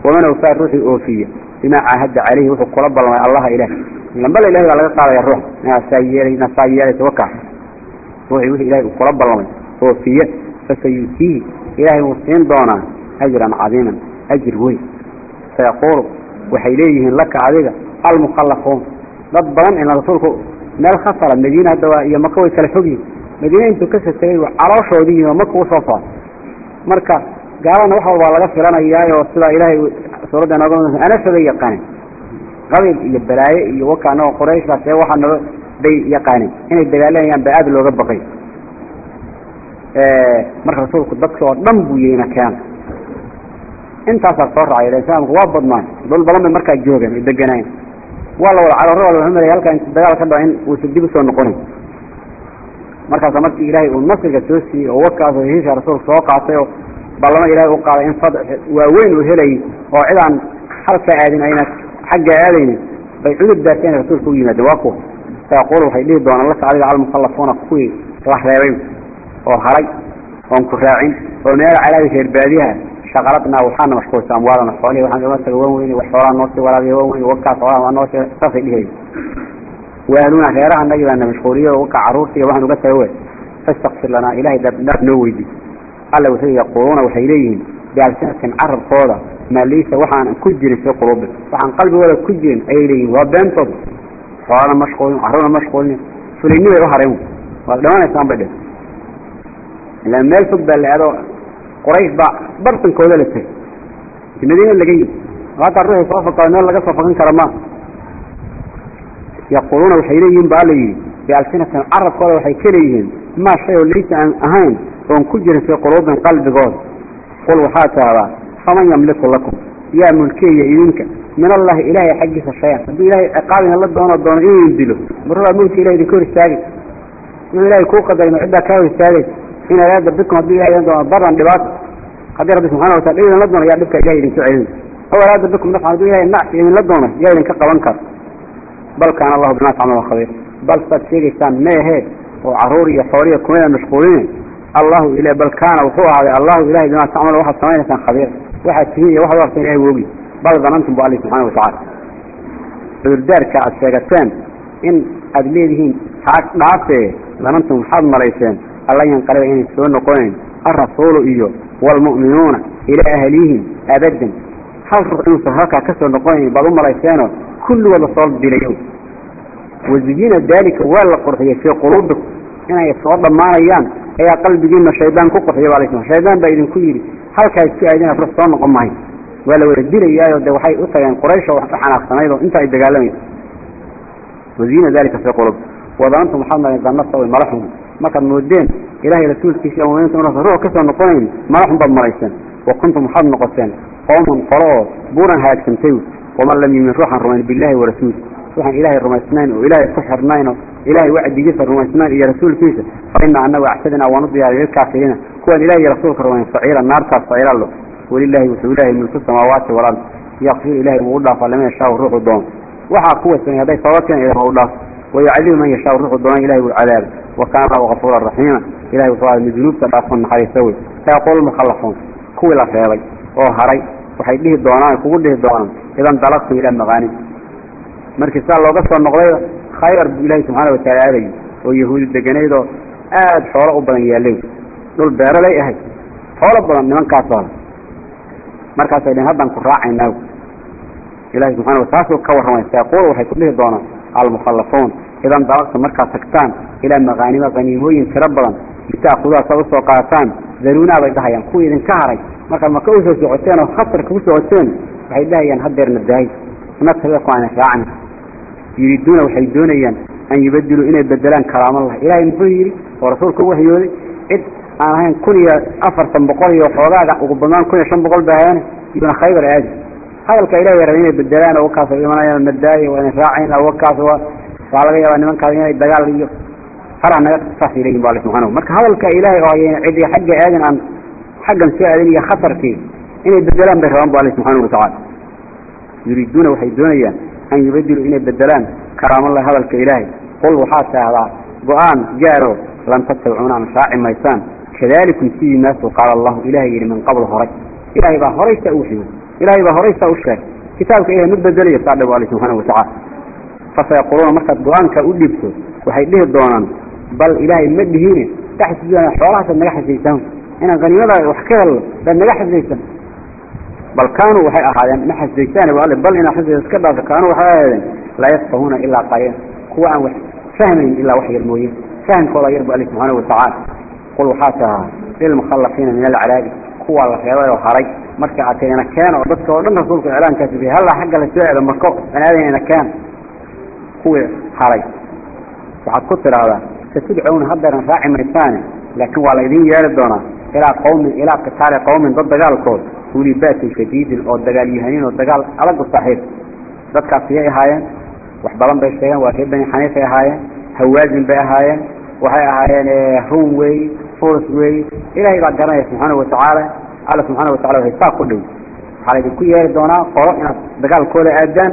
Waman awfaa ruuxii oofiya. Bimaa caahadda caleyhi wuxuu kula ballamay allaha ilaah lambala ilahay baa laga qaadaya ruux. Naasaa yeelay naasaa yeelay tawaka ruuxii wixii ilahay uu kula ballamay oofiye fasayutiihi ilaahay wuu siin doonaa ajran cadiiman ajir weyn. Sayaquulu waxay leeyihiin laka adiga almukhallafuun. Dad badan in rasuulku meel khasara madiina hadda iyo maka way kala fogyihin madiina intuu ka sotagay calooshoodii oo maka u soo socda marka gaalana wax walbaa laga filanayaayo sidaa ilaahay suuradda nooga anafabay yaqaaneen qabiil iyo balaaye iyo waka anagoo qurayshkaas ee waxaa noo bay yaqaaneen inay dagaalanayaan baa aada looga baqay. Marka rasuulku dadka oo dhan buu yeyna keena intaasaa soo raacay islaamku waa badnaan. Dul badan bay markaa joogeen ay deganayn waa la wada calaro wada wuxuu malaya halkaa dagaal ka dhaco in uusan dib u soo noqonayn markaasa markii ilaahay uu nasriga soo siiyey oo wakaas oo hesha rasuulka soo qaatay oo ballamo ilaahay u qaaday in fad waaweyn uu helayay oo cidaan halka aadin ayna xagga aadaynin bay cudur daarteen rasuulka u yimaadeen. Waa kuwa shaqaladna waxaana mashquulsan amwaalana xoolihi waxaan kama taga wan weyne xoolaa noosii waraabiya wan weyne wakaas xoolaha waa noosii saasay dhihay waaluuna reeraha annagii baana mashquuliyo waka caruurtiiyo waxaan uga taga wey fastakfir lanaa ilaahay darbdhaaf noo weydii alla wuxuu yaquuluuna waxay leeyihiin bialsinatin carabkooda maa laysa waxaanan ku jirin fii quluubi waxaan qalbigooda ku jirin ayay leeyihiin waa beentooda xoolana mashquulin carruurna mashquulin fulaynibay u hareen waa dhamaanaysaan bay dhe ilaa meel fog baa la aado quraysh baa bartankooda la tegay madiina laga yimi maataa ruuxu soo faqaa meel laga soo faqan kara maaha yaquuluuna waxay leeyihiin baa la yidhi bialsinatin carabkooda waxay ka leeyihiin maa shay oo laysa aan ahayn oon ku jirin fii quluubin qalbigooda. Qul waxaa taadaa faman yamliku lakum? Yaa mulkeeya idinka min allahi ilaahay xaggiisa shay-an. Hadduu ilaahay ciqaabina la doono doono inuu idin dilo marrabaa mowdka idinka hor istaagay inuu ilahay kuu qadarino ciddaa kaa hor istaagaysa ina ilaada bikum hadduu ilahay idan doono baran dhibaato haddii rabbi subxana wataala dhib idinla doono yaa dhibka ilah idinka celin aw ilaada bikum nafan hadduu ilahay nacsi idinla doono yaa idinka qaban karo bal kaana allahu bima tacmaluna khabiir. Bal saad sheegaysaan meehe oo carruur iyo xooliya kumida mashquuline allahu ila bal kaana wuxuu ahaaday allahu ilahay bima tacmalu waxaad samaynaysaan khabiir. Waxaad tihiin iyo waxad u arteen ilahay woogi. Bal danantum bu alli subxana watacaala cudurdaarka aad sheegateen in aada leedihiin haag dhaafee danantum maxaad malayseen alla yanqaliba inay soo noqonayn alrasuulu iyo waalmu'minuuna ilaa ahlihim abadan. Hal ruux inuusan halkaa ka soo noqonayn baad u malayseeno kulligood la soo dilayo. Waziyiina daalika waa la qurxiyey fii quluubikum inay soo dhammaanayaan ayaa qalbigiina shaydaan ku qurxiya baa shaydaan baa idinku yidhi halkaa isku aadina ruux soo noqon mahay waa la wada dilayaayoo de waxay u tageen qurayshoo wax xanaaqsanayd inta ay dagaalamayeen waziyiina daalika fii quluubikum wadaantum waxaad maleen danna sawi malaxum markaad moodeen ilahay rasuulkiisa muminiinta ruux ka soo noqonayn madaxun baad marayseen. Wa kuntum waxaad noqoteen. Qowman qolooo buuran halaagsamtay waman lam yumin ruuxaan rumayn bilahi warasuuli ruuxaan ilaahay rumaysnayn oo ilaahay ku xirnaynoo ilaahay wacdigiisa rumaysnayn iyo rasuulkiisa. Fa ina anagu waanu diyaariya lilkaafiriina kuwaan ilahi iyo rasuulka rumayn saciira naartaas saciiralo walilaahi wuxuu ilaahay milku samaawaati walard yakfir ilaahay wuu u dhaafaa liman yashaau ruuxuu doono waxaa kuwa hadday sababa keen ilaahi u dhaaf wayucadibu man yashaau ruuxuu doono ilahay wuu cadaaba الدونان كوده الدونان إذا انطلقتم إلى المغانم مركز الله قصة النقضية خير إلهي سبحانه وتعالى ويهود الدقنيدو آد حوله بلن يالي دول بير لي أهي حوله بلن نمان كاسوال مركز إذن هدن كراعي ناو إلهي سبحانه وتعالى كورهم سيقول وحي كله الدونان المخلصون إذا انطلقتم مركز سكتان إلى مغانم غنيموين تربلا لتأخذها سوى قاتان ذرونا بيدهيان كوي إذن كهري marka ma ka u soo socoteen oo khatar ku socoteen waxay dhahayaan hadeerna daay naftada ku aan raacna yiriiduna waxay doonayaan an yibadilu inay bedelaan kalaam Allah ilaahay muxuu yiri oo rasuulku waxyooday cid aan ahayn kun iyo afartan boqol iyo xoogaaga ugu badnaan kun iyo shan boqol baahayaan ibn khaybar aadi. Hadalka ilaahay yaray inay bedelaan oo imanayaan inay raacayna oo kaas waa waa laga yaabaa nimanka inay dagaal iyo har anaga tafiirin baa subhanahu marka hadalka ilaahay oo ay cid xagga aadan aan حقا سؤالين يا خطرتي إن يبدلان بيرهان بالله سبحانه وتعالى يريدون وحيدونيا أن يبدلوا إن يبدلان كرام الله هذا الكإلهي قل وحاسة هذا قرآن جاروا لن تتبعون عن شاع ميسان كذلك نسيه الناس وقال الله إلهي من قبل هري إلهي با هري سأوحيه إلهي با هري سأوشيه كتابك إلهي مبدلية صعب الله سبحانه وتعالى فسيقولون مكة دعان كأوليبتو وحيديه الدعان. بل إلهي مدهيني تحسيسنا حوالها النجاح الزيتان. إنا غنيمة وحكير الله. لنجاح الزيتان. بل كانوا وحي أحدا نحس الزيتان. وقال بل إنا حسيس كبه فكانوا وحيدا لا يفقهون إلا قائل كوعا وحي. فهمين إلا وحي الموية. فهم كولا يربو لك سبحانه وتعالى. قل حتى للمخلفين من العلاج. كوى الله خيرا وحري مركعتين كان. وبدك ورنك رسولك الإعلان كاتبه. هلا حق للسعر لما من إنا كان. kuwii haray waxaad ku tidhaahdaa satudcuuna haddeeran raaci maysaane laakiin waa la idin yeeli doonaa ilaa qawmin ilaa qitaali qawmin dad dagaalkood uli baatin shadiidin oo dagaalyahaniin oo dagaal adagu saaxiib. Dadkaas siyay ahaayeen wax badan bay sheegeen waa ree bani xaniifay ahaayeen hawaazin bay ahaayeen waxay ahaayeen eh, ruum weey furs weey ilaahay baa garanaya subxaana watacaala alla subxaana watacala waxay saa ku dhiw waxaa laydinku yeeli doonaa qolo inaad dagaalkooda aadaan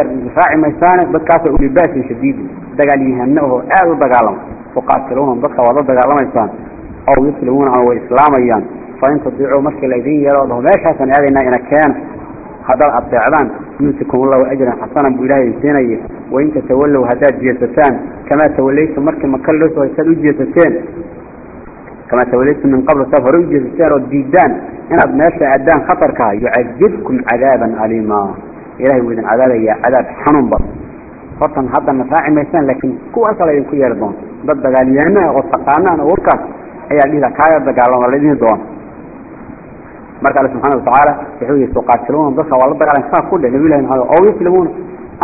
الرفاع ميسانة بدكاسة أولي باس شديد. دقال يهنئه آل دقالهم. وقاتلوهم بدكا وضا دقال ميسان. أو يسلمون أو إسلاميا فإن تضيعوا مشكلة الذين يرونه لا شاسا هذا إن كان. هذا الطعبان يمسكم الله أجرا حسنا بإله سيني وإن تتولوا هداد جيستان كما توليتم مركا مكلسوا يسألوا جيستان كما توليتم من قبل سفروا جيستان والديدان إن أبناشا أدان خطرك. يعذبكم عذابا أليما. إلهي وإذن عذاب يا عذاب حنون بطن قطن هذا النفاع ميسان لكن كو أصلا يكون يردون ضد قاليانا وصقانا نوركا. أي عديدة كاية دقالهم الذين دون. مرك الله سبحانه وتعالى يحوي يستقاتلون ضد والله دقال إنسان كله نبي الله هذا أو يسلمون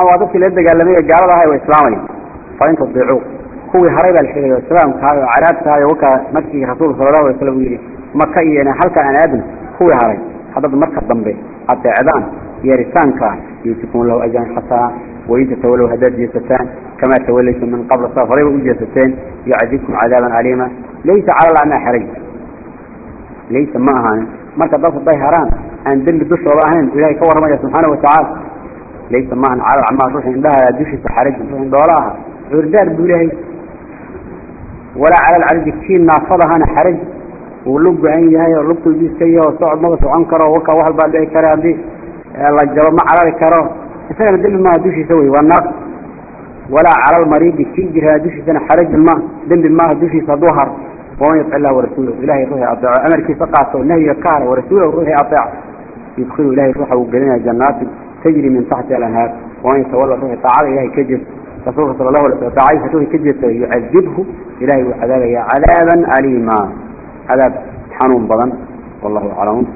أو أدوك اللي أضف إلى الدقالمية قالوا لها وإسلامي فإن تضيعوه هو هرب الحلال والسلام كاية وعراب كاية وكا. مكي رسول صلى الله عليه وسلم يلي مكة إيانا حلقة عن آدم هو هرب هذا مركز ضمبي حتى عدان yeeritaanka yuusikum lahu ajran xasana wain tatawalow haddaad jeesataan kamaa tawalaytum min qabla saa horayba u jeesateen yucadibkum cadaaban aliima. Laysa cala lama xaray laysa ma ahaanin marka dad hadday haraan aan dembi dushooda ahayn ilahay ka warramaya subxaana watacaala laysa ma cala acmaal ruuxi indhaha dushiisa xarajin ruux indhoola aha cudurdaar buu ilahay walaa cala alcarji kii naafadahana xaraj uu lug go-an yahay oo lugtuubi iska yahay socon karo waka waxal baa dhici kara haddii la jabo ma carari karo. Isagana dembi maaha dushiisa wey waa naar walaa cala almariidi kii jirhaa dushiisana xarajun maaha dembi maaha dushiisa hadduu waman yafci illah warasuulahu ilahay ruuxii adeeco amarkiisa qaato nahyiga ka hara warasuulahu ruuxii adeeco yudkhilu ilahay ruuxa uu gelinaya jannaatin. Tajri min taxti alanhaar. Waman yatawalla ruuxii taacada ilahay ka jeed rasuulka sala allahu alay slam taacadiisa ruuxii ka jeedta yucadibhu. Ilahay wuu cadaabaya cadaaban aliima. Cadaab xanuun badan. Wallahu aclamu